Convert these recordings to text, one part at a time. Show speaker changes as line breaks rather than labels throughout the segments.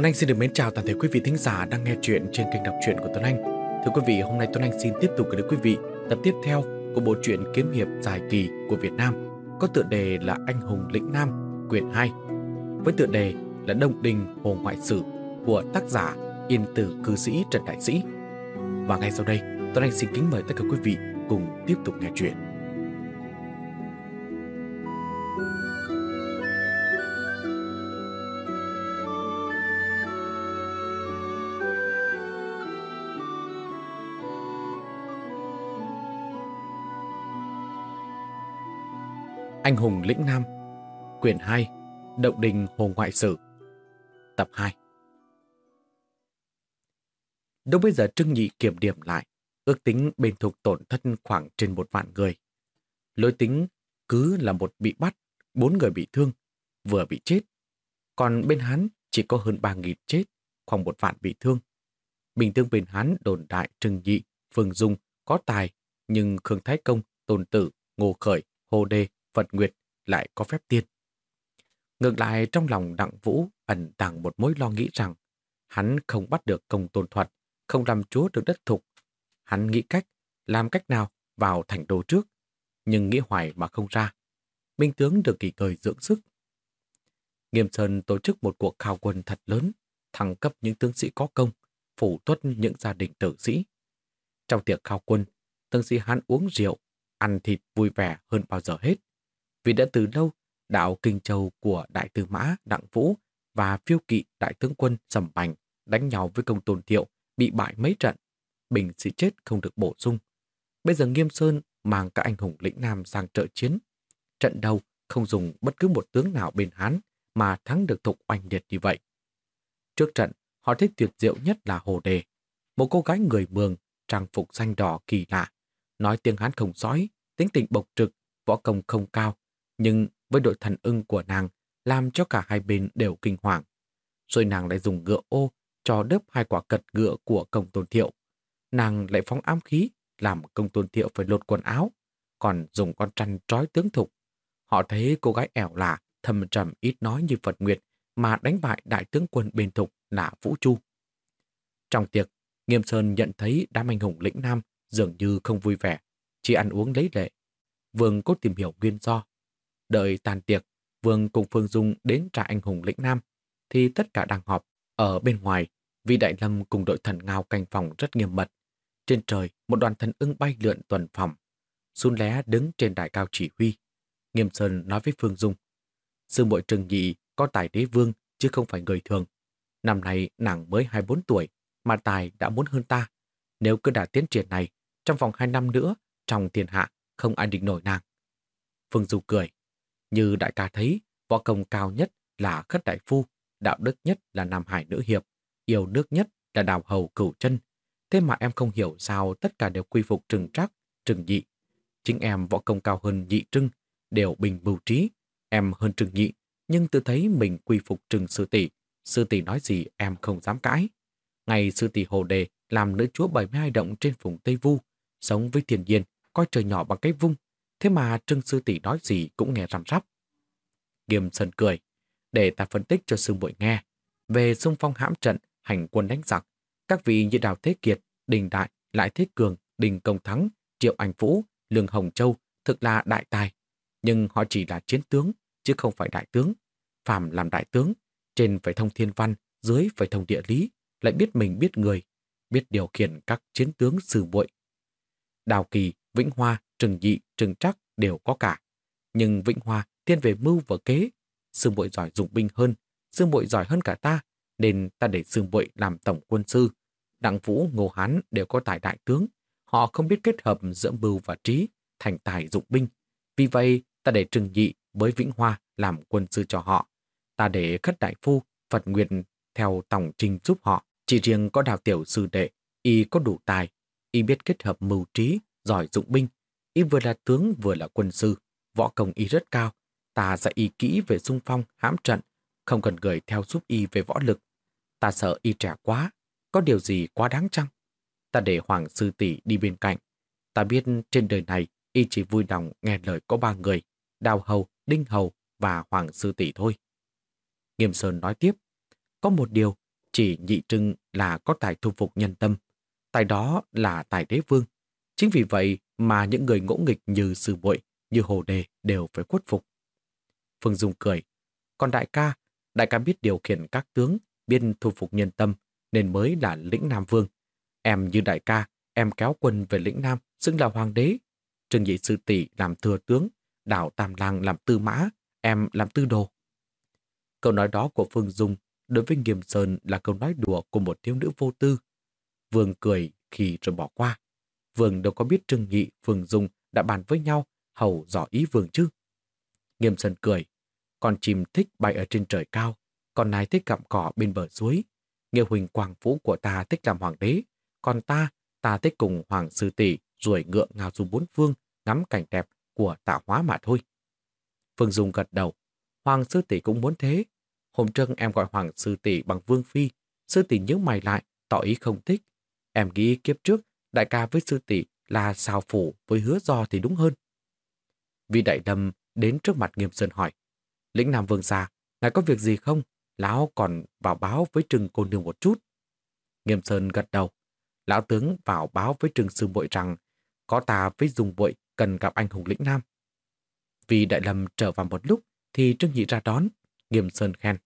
Tuấn Anh xin được mến chào toàn thể quý vị thính giả đang nghe chuyện trên kênh đọc truyện của Tuấn Anh. Thưa quý vị, hôm nay Tuấn Anh xin tiếp tục gửi đến quý vị tập tiếp theo của bộ truyện kiếm hiệp dài kỳ của Việt Nam có tựa đề là Anh hùng lĩnh Nam, quyển 2 với tựa đề là Đông Đình Hồ Ngoại Sử của tác giả Yên Tử Cư Sĩ Trần Đại Sĩ. Và ngay sau đây, Tuấn Anh xin kính mời tất cả quý vị cùng tiếp tục nghe chuyện. Hùng lĩnh Nam Quyển 2 Động đình Hồ Ngoại Sử Tập 2 Lúc bây giờ Trưng Nhị kiểm điểm lại, ước tính bên thuộc tổn thất khoảng trên một vạn người. Lối tính cứ là một bị bắt, bốn người bị thương, vừa bị chết. Còn bên Hán chỉ có hơn ba nghìn chết, khoảng một vạn bị thương. Bình thường bên Hán đồn đại Trưng Nhị, Phương Dung có tài, nhưng Khương Thái Công, Tôn Tử, Ngô Khởi, Hồ Đê Phật Nguyệt lại có phép tiên. Ngược lại trong lòng Đặng Vũ ẩn tàng một mối lo nghĩ rằng hắn không bắt được công tôn thuật, không làm chúa được đất thục. Hắn nghĩ cách, làm cách nào vào thành đô trước, nhưng nghĩ hoài mà không ra. Minh tướng được kỳ ngơi dưỡng sức. Nghiêm Sơn tổ chức một cuộc khảo quân thật lớn, thăng cấp những tướng sĩ có công, phủ tuất những gia đình tử sĩ. Trong tiệc khảo quân, tướng sĩ hắn uống rượu, ăn thịt vui vẻ hơn bao giờ hết vì đã từ lâu đạo Kinh Châu của Đại Tư Mã Đặng Vũ và phiêu kỵ Đại tướng quân Sầm Bành đánh nhau với công tôn thiệu bị bại mấy trận. Bình sĩ chết không được bổ sung. Bây giờ Nghiêm Sơn mang các anh hùng lĩnh Nam sang trợ chiến. Trận đầu không dùng bất cứ một tướng nào bên Hán mà thắng được thục oanh liệt như vậy. Trước trận, họ thấy tuyệt diệu nhất là Hồ Đề, một cô gái người mường, trang phục xanh đỏ kỳ lạ, nói tiếng Hán không sói, tính tình bộc trực, võ công không cao, nhưng với đội thần ưng của nàng làm cho cả hai bên đều kinh hoàng. Rồi nàng lại dùng ngựa ô cho đớp hai quả cật ngựa của công tôn thiệu. Nàng lại phóng ám khí làm công tôn thiệu phải lột quần áo, còn dùng con trăn trói tướng thục. Họ thấy cô gái ẻo lạ, thầm trầm ít nói như Phật Nguyệt mà đánh bại đại tướng quân bên thục là Vũ Chu. Trong tiệc, Nghiêm Sơn nhận thấy đám anh hùng lĩnh Nam dường như không vui vẻ, chỉ ăn uống lấy lệ. Vương cố tìm hiểu nguyên do, Đợi tàn tiệc, Vương cùng Phương Dung đến trại anh hùng lĩnh Nam, thì tất cả đang họp. Ở bên ngoài, vị đại lâm cùng đội thần ngao canh phòng rất nghiêm mật. Trên trời, một đoàn thần ưng bay lượn tuần phòng. Xuân lé đứng trên đại cao chỉ huy. Nghiêm Sơn nói với Phương Dung, Sư muội trừng nhị có tài đế vương chứ không phải người thường. Năm nay nàng mới 24 tuổi, mà tài đã muốn hơn ta. Nếu cứ đã tiến triển này, trong vòng 2 năm nữa, trong thiên hạ, không ai địch nổi nàng. Phương dung cười. Như đại ca thấy, võ công cao nhất là khất đại phu, đạo đức nhất là nam hải nữ hiệp, yêu nước nhất là đào hầu cửu chân. Thế mà em không hiểu sao tất cả đều quy phục trừng trác, trừng nhị. Chính em võ công cao hơn nhị trưng, đều bình bưu trí. Em hơn trừng nhị, nhưng tự thấy mình quy phục trừng sư tỷ. Sư tỷ nói gì em không dám cãi. Ngày sư tỷ hồ đề làm nữ chúa 72 động trên vùng Tây Vu, sống với thiên nhiên, coi trời nhỏ bằng cái vung, Thế mà Trương Sư Tỷ nói gì cũng nghe răm rắp. Nghiêm Sơn cười, để ta phân tích cho sư muội nghe. Về xung phong hãm trận, hành quân đánh giặc, các vị như Đào Thế Kiệt, Đình Đại, Lại Thế Cường, Đình Công Thắng, Triệu Anh Vũ, Lương Hồng Châu thực là đại tài. Nhưng họ chỉ là chiến tướng, chứ không phải đại tướng. Phạm làm đại tướng, trên phải thông thiên văn, dưới phải thông địa lý, lại biết mình biết người, biết điều khiển các chiến tướng sư muội. Đào Kỳ, Vĩnh Hoa, Trừng Dị, Trừng Trắc đều có cả. Nhưng Vĩnh Hoa thiên về mưu và kế. Sư muội giỏi dụng binh hơn, sư muội giỏi hơn cả ta, nên ta để sư muội làm tổng quân sư. Đặng Vũ, Ngô Hán đều có tài đại tướng. Họ không biết kết hợp giữa mưu và trí, thành tài dụng binh. Vì vậy, ta để Trừng Dị với Vĩnh Hoa làm quân sư cho họ. Ta để Khất Đại Phu, Phật Nguyện theo tổng trình giúp họ. Chỉ riêng có đào tiểu sư đệ, y có đủ tài, y biết kết hợp mưu trí, giỏi dụng binh, Y vừa là tướng vừa là quân sư, võ công y rất cao. Ta dạy y kỹ về xung phong, hãm trận, không cần gửi theo giúp y về võ lực. Ta sợ y trẻ quá, có điều gì quá đáng chăng? Ta để Hoàng Sư Tỷ đi bên cạnh. Ta biết trên đời này y chỉ vui lòng nghe lời có ba người, Đào Hầu, Đinh Hầu và Hoàng Sư Tỷ thôi. Nghiêm Sơn nói tiếp, có một điều Chỉ nhị trưng là có tài thu phục nhân tâm, tài đó là tài đế vương. Chính vì vậy mà những người ngỗ nghịch như sư muội như hồ đề đều phải khuất phục. Phương Dung cười, còn đại ca, đại ca biết điều khiển các tướng, biết thu phục nhân tâm, nên mới là lĩnh Nam Vương. Em như đại ca, em kéo quân về lĩnh Nam, xưng là hoàng đế. Trương Nhị Sư Tỷ làm thừa tướng, đảo Tam Lang làm tư mã, em làm tư đồ. Câu nói đó của Phương Dung đối với Nghiêm Sơn là câu nói đùa của một thiếu nữ vô tư. Vương cười khi rồi bỏ qua. Vương đâu có biết Trương nghị vương Dung đã bàn với nhau, hầu dò ý Vương chứ. Nghiêm Sơn cười, con chim thích bay ở trên trời cao, con nai thích gặm cỏ bên bờ suối. Nghe huỳnh quang vũ của ta thích làm hoàng đế, còn ta, ta thích cùng hoàng sư tỷ ruồi ngựa ngao du bốn phương, ngắm cảnh đẹp của tạo hóa mà thôi. Phương Dung gật đầu, hoàng sư tỷ cũng muốn thế. Hôm trước em gọi hoàng sư tỷ bằng vương phi, sư tỷ nhớ mày lại, tỏ ý không thích. Em nghĩ kiếp trước, đại ca với sư tỷ là sao phủ với hứa do thì đúng hơn. Vị đại đâm đến trước mặt Nghiêm Sơn hỏi, Lĩnh Nam Vương gia ngài có việc gì không? Lão còn vào báo với Trừng cô nương một chút. Nghiêm Sơn gật đầu. Lão tướng vào báo với Trừng Sư muội rằng có ta với dùng Bội cần gặp anh hùng lĩnh Nam. Vì Đại Lâm trở vào một lúc thì Trương Nhị ra đón. Nghiêm Sơn khen.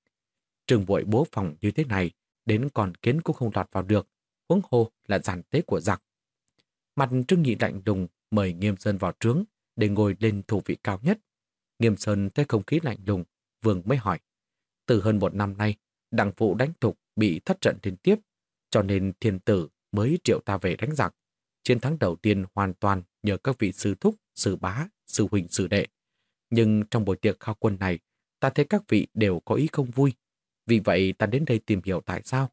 Trừng Bội bố phòng như thế này đến còn kiến cũng không lọt vào được. Huống hồ là giàn tế của giặc. Mặt Trương Nhị lạnh lùng mời Nghiêm Sơn vào trướng để ngồi lên thủ vị cao nhất. Nghiêm Sơn thấy không khí lạnh lùng, Vương mới hỏi. Từ hơn một năm nay, đặng phụ đánh thục bị thất trận liên tiếp, cho nên thiên tử mới triệu ta về đánh giặc. Chiến thắng đầu tiên hoàn toàn nhờ các vị sư thúc, sư bá, sư huynh, sư đệ. Nhưng trong buổi tiệc khao quân này, ta thấy các vị đều có ý không vui. Vì vậy ta đến đây tìm hiểu tại sao.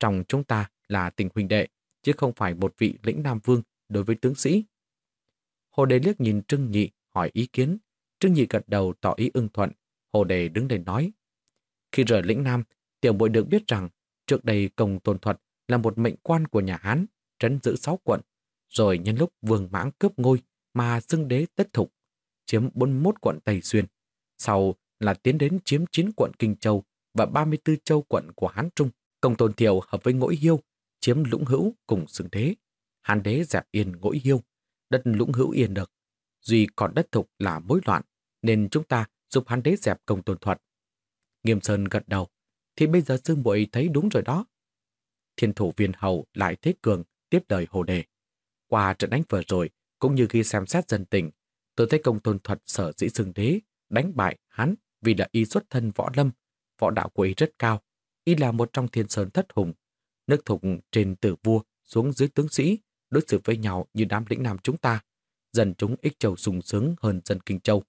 Trong chúng ta là tình huynh đệ, chứ không phải một vị lĩnh Nam Vương đối với tướng sĩ. Hồ Đề liếc nhìn Trưng Nhị hỏi ý kiến. Trưng Nhị gật đầu tỏ ý ưng thuận. Hồ Đề đứng lên nói. Khi rời lĩnh Nam, tiểu bội được biết rằng trước đây Công Tôn Thuật là một mệnh quan của nhà Hán, trấn giữ sáu quận, rồi nhân lúc vương mãng cướp ngôi mà xưng đế tất thục, chiếm 41 quận Tây Xuyên. Sau là tiến đến chiếm 9 quận Kinh Châu và 34 châu quận của Hán Trung. Công Tôn Thiệu hợp với Ngỗi Hiêu, chiếm Lũng Hữu cùng xưng đế. Hán đế dẹp yên Ngỗi Hiêu, đất Lũng Hữu yên được. Duy còn đất thục là mối loạn, nên chúng ta giúp Hán đế dẹp Công Tôn Thuật. Nghiêm Sơn gật đầu, thì bây giờ sư muội thấy đúng rồi đó. Thiên thủ viên hầu lại thế cường tiếp đời hồ đề. Qua trận đánh vừa rồi, cũng như khi xem xét dân tình, tôi thấy công tôn thuật sở dĩ xưng đế, đánh bại hắn vì là y xuất thân võ lâm, võ đạo của y rất cao. Y là một trong thiên sơn thất hùng. Nước thục trên tử vua xuống dưới tướng sĩ, đối xử với nhau như đám lĩnh nam chúng ta. Dân chúng ích châu sung sướng hơn dân Kinh Châu.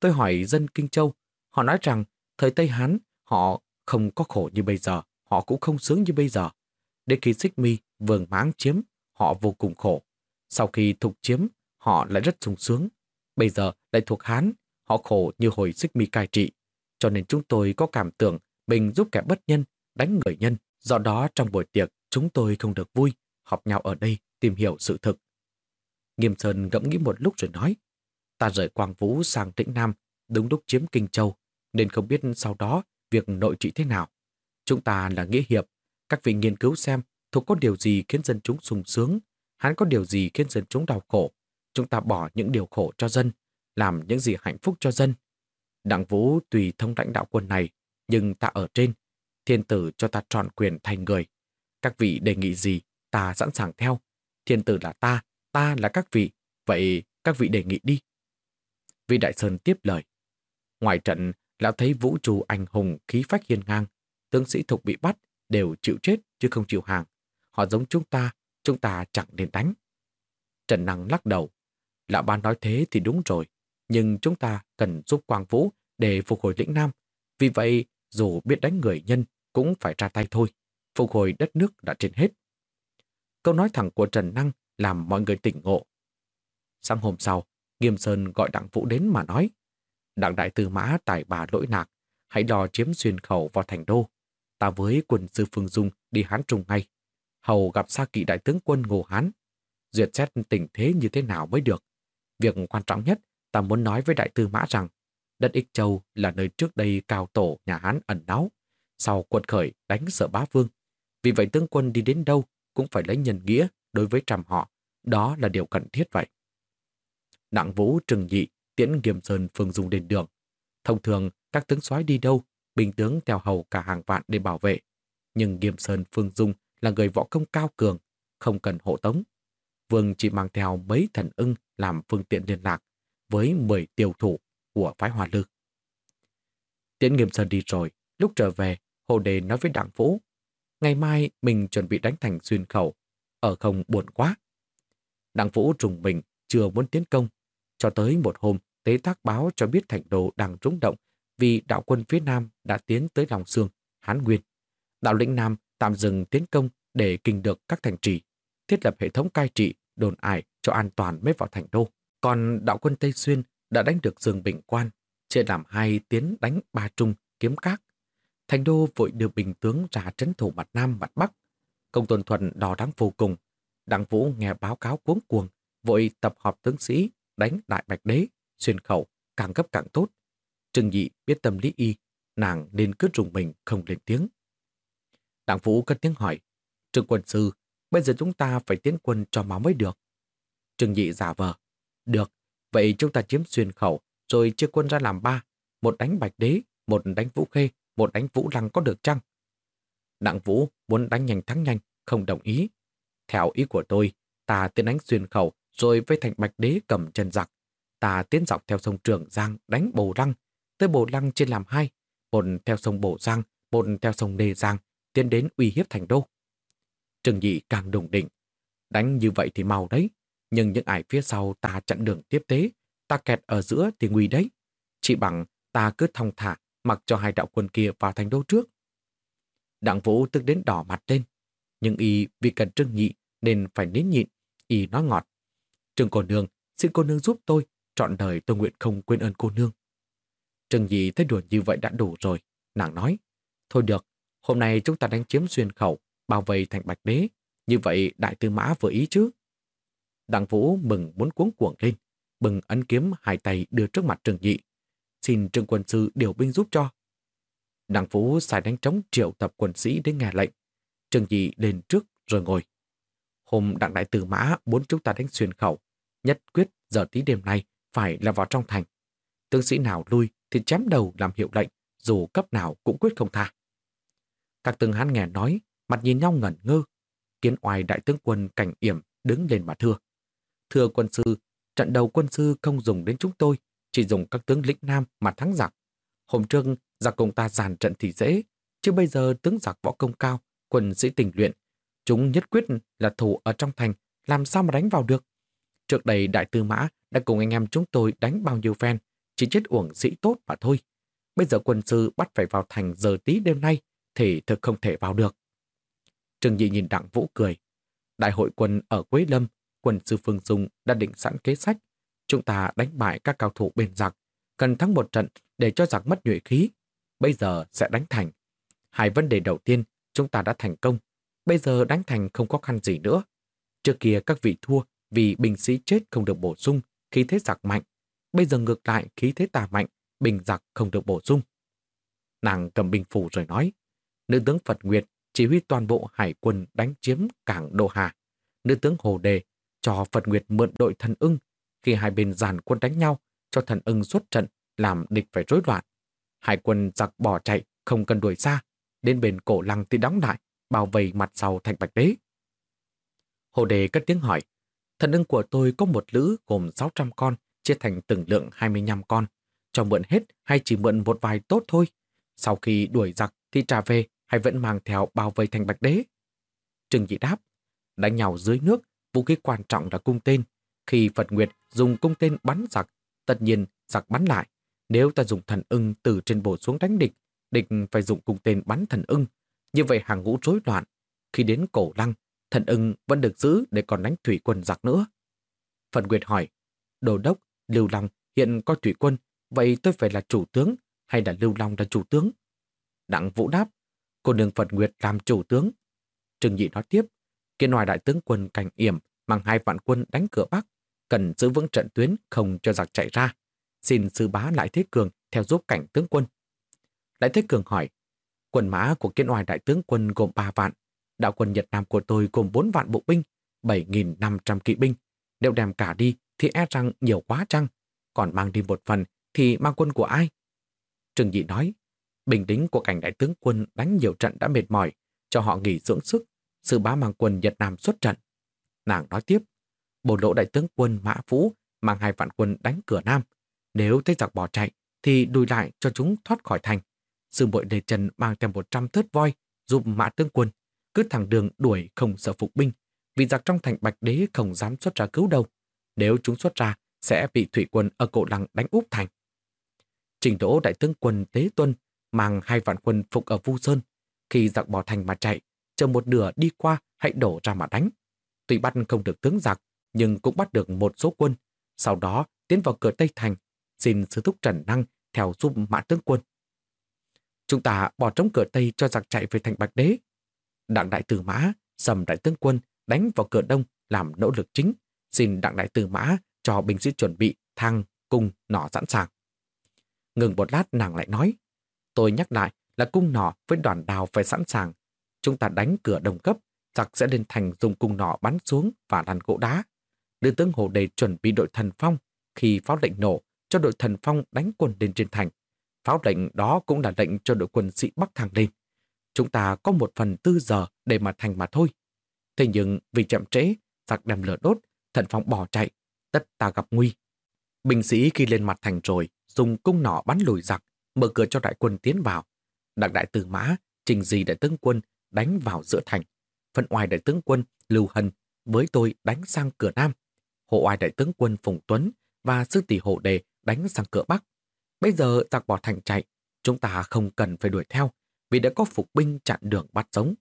Tôi hỏi dân Kinh Châu, họ nói rằng thời Tây Hán họ không có khổ như bây giờ, họ cũng không sướng như bây giờ. Đến khi xích mi, vườn máng chiếm, họ vô cùng khổ. Sau khi thục chiếm, họ lại rất sung sướng. Bây giờ lại thuộc Hán, họ khổ như hồi xích mi cai trị. Cho nên chúng tôi có cảm tưởng mình giúp kẻ bất nhân, đánh người nhân. Do đó trong buổi tiệc chúng tôi không được vui, họp nhau ở đây tìm hiểu sự thực. Nghiêm Sơn ngẫm nghĩ một lúc rồi nói, ta rời Quang Vũ sang Tĩnh Nam, đúng lúc chiếm Kinh Châu, nên không biết sau đó việc nội trị thế nào. Chúng ta là nghĩa hiệp, các vị nghiên cứu xem thuộc có điều gì khiến dân chúng sung sướng, hắn có điều gì khiến dân chúng đau khổ. Chúng ta bỏ những điều khổ cho dân, làm những gì hạnh phúc cho dân. Đặng Vũ tùy thông lãnh đạo quân này, nhưng ta ở trên, thiên tử cho ta trọn quyền thành người. Các vị đề nghị gì, ta sẵn sàng theo. Thiên tử là ta, ta là các vị, vậy các vị đề nghị đi. Vị Đại Sơn tiếp lời. Ngoài trận, lão thấy vũ trụ anh hùng khí phách hiên ngang, tướng sĩ thục bị bắt đều chịu chết chứ không chịu hàng. Họ giống chúng ta, chúng ta chẳng nên đánh. Trần Năng lắc đầu. Lão ban nói thế thì đúng rồi, nhưng chúng ta cần giúp Quang Vũ để phục hồi lĩnh Nam. Vì vậy, dù biết đánh người nhân cũng phải ra tay thôi. Phục hồi đất nước đã trên hết. Câu nói thẳng của Trần Năng làm mọi người tỉnh ngộ. Sáng hôm sau, Nghiêm Sơn gọi Đặng Vũ đến mà nói Đặng đại tư mã tài bà lỗi nạc, hãy lo chiếm xuyên khẩu vào thành đô. Ta với quân sư Phương Dung đi Hán Trung ngay. Hầu gặp xa kỵ đại tướng quân Ngô Hán. Duyệt xét tình thế như thế nào mới được. Việc quan trọng nhất, ta muốn nói với đại tư mã rằng đất Ích Châu là nơi trước đây cao tổ nhà Hán ẩn náu. Sau quân khởi đánh sợ bá vương, Vì vậy tướng quân đi đến đâu cũng phải lấy nhân nghĩa đối với trăm họ. Đó là điều cần thiết vậy. Đặng Vũ trừng nhị tiễn Nghiêm Sơn Phương Dung đến đường. Thông thường, các tướng soái đi đâu, bình tướng theo hầu cả hàng vạn để bảo vệ. Nhưng Nghiêm Sơn Phương Dung là người võ công cao cường, không cần hộ tống. Vương chỉ mang theo mấy thần ưng làm phương tiện liên lạc với 10 tiêu thủ của phái Hòa Lư. Tiễn Nghiêm Sơn đi rồi, lúc trở về, Hồ Đề nói với Đặng Vũ, ngày mai mình chuẩn bị đánh thành xuyên khẩu, ở không buồn quá. Đặng Vũ trùng mình, chưa muốn tiến công, cho tới một hôm, tế tác báo cho biết thành đồ đang rúng động vì đạo quân phía Nam đã tiến tới lòng xương, Hán Nguyên. Đạo lĩnh Nam tạm dừng tiến công để kinh được các thành trì, thiết lập hệ thống cai trị, đồn ải cho an toàn mới vào thành đô. Còn đạo quân Tây Xuyên đã đánh được Dương Bình Quan, chia làm hai tiến đánh ba trung, kiếm các. Thành đô vội đưa bình tướng ra trấn thủ mặt Nam mặt Bắc. Công tuần thuần đò đáng vô cùng. Đặng Vũ nghe báo cáo cuống cuồng, vội tập họp tướng sĩ đánh đại bạch đế, xuyên khẩu, càng gấp càng tốt. Trừng nhị biết tâm lý y, nàng nên cứ rùng mình không lên tiếng. Đặng Vũ cất tiếng hỏi, Trương quân sư, bây giờ chúng ta phải tiến quân cho máu mới được. Trừng nhị giả vờ, được, vậy chúng ta chiếm xuyên khẩu, rồi chia quân ra làm ba, một đánh bạch đế, một đánh vũ khê, một đánh vũ lăng có được chăng? Đặng Vũ muốn đánh nhanh thắng nhanh, không đồng ý. Theo ý của tôi, ta tiến đánh xuyên khẩu, rồi với thành bạch đế cầm chân giặc. Ta tiến dọc theo sông Trường Giang đánh bồ lăng, tới bồ lăng trên làm hai, một theo sông Bồ Giang, một theo sông Nê Giang, tiến đến uy hiếp thành đô. Trừng Nhị càng đồng định. Đánh như vậy thì mau đấy, nhưng những ải phía sau ta chặn đường tiếp tế, ta kẹt ở giữa thì nguy đấy. Chỉ bằng ta cứ thong thả, mặc cho hai đạo quân kia vào thành đô trước. Đặng Vũ tức đến đỏ mặt lên, nhưng y vì cần Trương Nhị nên phải nín nhịn, y nói ngọt. Trương cô nương, xin cô nương giúp tôi, trọn đời tôi nguyện không quên ơn cô nương. Trương Nhị thấy đùa như vậy đã đủ rồi, nàng nói. Thôi được, hôm nay chúng ta đánh chiếm xuyên khẩu, bao vây thành bạch đế, như vậy đại tư mã vừa ý chứ. Đặng Vũ mừng muốn cuống cuồng lên, bừng ấn kiếm hai tay đưa trước mặt Trương Nhị. Xin Trương quân sư điều binh giúp cho. Đặng Phú xài đánh trống triệu tập quân sĩ đến nghe lệnh. Trương Nhị lên trước rồi ngồi. Hôm đặng đại tử mã muốn chúng ta đánh xuyên khẩu. Nhất quyết giờ tí đêm nay phải là vào trong thành. Tướng sĩ nào lui thì chém đầu làm hiệu lệnh, dù cấp nào cũng quyết không tha. Các tướng hán nghe nói, mặt nhìn nhau ngẩn ngơ. Kiến oai đại tướng quân cảnh yểm đứng lên mà thưa. Thưa quân sư, trận đầu quân sư không dùng đến chúng tôi, chỉ dùng các tướng lĩnh nam mà thắng giặc. Hôm trước, giặc cùng ta giàn trận thì dễ, chứ bây giờ tướng giặc võ công cao, quân sĩ tình luyện. Chúng nhất quyết là thủ ở trong thành, làm sao mà đánh vào được. Trước đây đại tư mã đã cùng anh em chúng tôi đánh bao nhiêu phen, chỉ chết uổng sĩ tốt mà thôi. Bây giờ quân sư bắt phải vào thành giờ tí đêm nay, thì thực không thể vào được. Trương nhị nhìn Đặng Vũ cười. Đại hội quân ở Quế Lâm quân sư Phương Dung đã định sẵn kế sách. Chúng ta đánh bại các cao thủ bên giặc, cần thắng một trận để cho giặc mất nhuệ khí. Bây giờ sẽ đánh thành. Hai vấn đề đầu tiên, chúng ta đã thành công. Bây giờ đánh thành không có khăn gì nữa. Trước kia các vị thua vì binh sĩ chết không được bổ sung, khí thế giặc mạnh. Bây giờ ngược lại khí thế tà mạnh, bình giặc không được bổ sung. Nàng cầm binh phủ rồi nói, nữ tướng Phật Nguyệt chỉ huy toàn bộ hải quân đánh chiếm cảng Đô Hà. Nữ tướng Hồ Đề cho Phật Nguyệt mượn đội thần ưng khi hai bên giàn quân đánh nhau cho thần ưng xuất trận làm địch phải rối loạn. Hải quân giặc bỏ chạy không cần đuổi xa đến bên cổ lăng thì đóng lại bao vây mặt sau thành bạch đế. Hồ đề cất tiếng hỏi thần ưng của tôi có một lữ gồm 600 con chia thành từng lượng 25 con cho mượn hết hay chỉ mượn một vài tốt thôi sau khi đuổi giặc thì trả về hay vẫn mang theo bao vây thành bạch đế. Trừng dị đáp, đánh nhau dưới nước vũ khí quan trọng là cung tên. Khi Phật Nguyệt dùng cung tên bắn giặc, tất nhiên giặc bắn lại. Nếu ta dùng thần ưng từ trên bổ xuống đánh địch, địch phải dùng cung tên bắn thần ưng. Như vậy hàng ngũ rối loạn. Khi đến cổ lăng, thần ưng vẫn được giữ để còn đánh thủy quân giặc nữa. Phật Nguyệt hỏi, Đồ đốc, Lưu Long hiện có thủy quân, vậy tôi phải là chủ tướng hay là Lưu Long là chủ tướng? Đặng Vũ đáp, cô nương Phật Nguyệt làm chủ tướng. Trừng Nhị nói tiếp, kia ngoài đại tướng quân cảnh yểm mang hai vạn quân đánh cửa Bắc, cần giữ vững trận tuyến không cho giặc chạy ra. Xin sư bá Lại Thế Cường theo giúp cảnh tướng quân. Lại Thế Cường hỏi, quân mã của kiên oai đại tướng quân gồm ba vạn, đạo quân Nhật Nam của tôi gồm 4 vạn bộ binh, 7.500 kỵ binh. Nếu đem cả đi thì e rằng nhiều quá chăng? Còn mang đi một phần thì mang quân của ai? Trừng Nhị nói, bình tĩnh của cảnh đại tướng quân đánh nhiều trận đã mệt mỏi, cho họ nghỉ dưỡng sức, sư bá mang quân Nhật Nam xuất trận. Nàng nói tiếp, bổ lộ đại tướng quân Mã Vũ mang hai vạn quân đánh cửa Nam. Nếu thấy giặc bỏ chạy, thì đùi lại cho chúng thoát khỏi thành. Sư bội đề Trần mang theo một trăm thớt voi giúp mã tướng quân, cứ thẳng đường đuổi không sợ phục binh, vì giặc trong thành Bạch Đế không dám xuất ra cứu đâu. Nếu chúng xuất ra, sẽ bị thủy quân ở cổ lăng đánh úp thành. Trình đỗ đại tướng quân Tế Tuân mang hai vạn quân phục ở Vu Sơn. Khi giặc bỏ thành mà chạy, chờ một nửa đi qua hãy đổ ra mà đánh. Tuy bắt không được tướng giặc, nhưng cũng bắt được một số quân. Sau đó tiến vào cửa Tây Thành, xin sứ thúc Trần Năng theo giúp mã tướng quân. Chúng ta bỏ trống cửa Tây cho giặc chạy về thành Bạch Đế. Đặng đại tử mã, sầm đại tướng quân đánh vào cửa Đông làm nỗ lực chính. Xin đặng đại tử mã cho binh sĩ chuẩn bị thang, cung, nỏ sẵn sàng. Ngừng một lát nàng lại nói, tôi nhắc lại là cung nỏ với đoàn đào phải sẵn sàng. Chúng ta đánh cửa đồng cấp, giặc sẽ lên thành dùng cung nỏ bắn xuống và lăn gỗ đá. Đưa tướng Hồ Đề chuẩn bị đội thần phong khi pháo lệnh nổ cho đội thần phong đánh quân lên trên thành. Pháo lệnh đó cũng là lệnh cho đội quân sĩ Bắc thẳng lên. Chúng ta có một phần tư giờ để mà thành mà thôi. Thế nhưng vì chậm trễ, giặc đem lửa đốt, thần phong bỏ chạy, tất ta gặp nguy. Binh sĩ khi lên mặt thành rồi, dùng cung nỏ bắn lùi giặc, mở cửa cho đại quân tiến vào. Đặng đại tử mã, trình gì đại tướng quân đánh vào giữa thành. Phần ngoài đại tướng quân Lưu Hân với tôi đánh sang cửa Nam. Hộ oai đại tướng quân Phùng Tuấn và sư tỷ hộ đề đánh sang cửa Bắc. Bây giờ giặc bỏ thành chạy, chúng ta không cần phải đuổi theo vì đã có phục binh chặn đường bắt sống.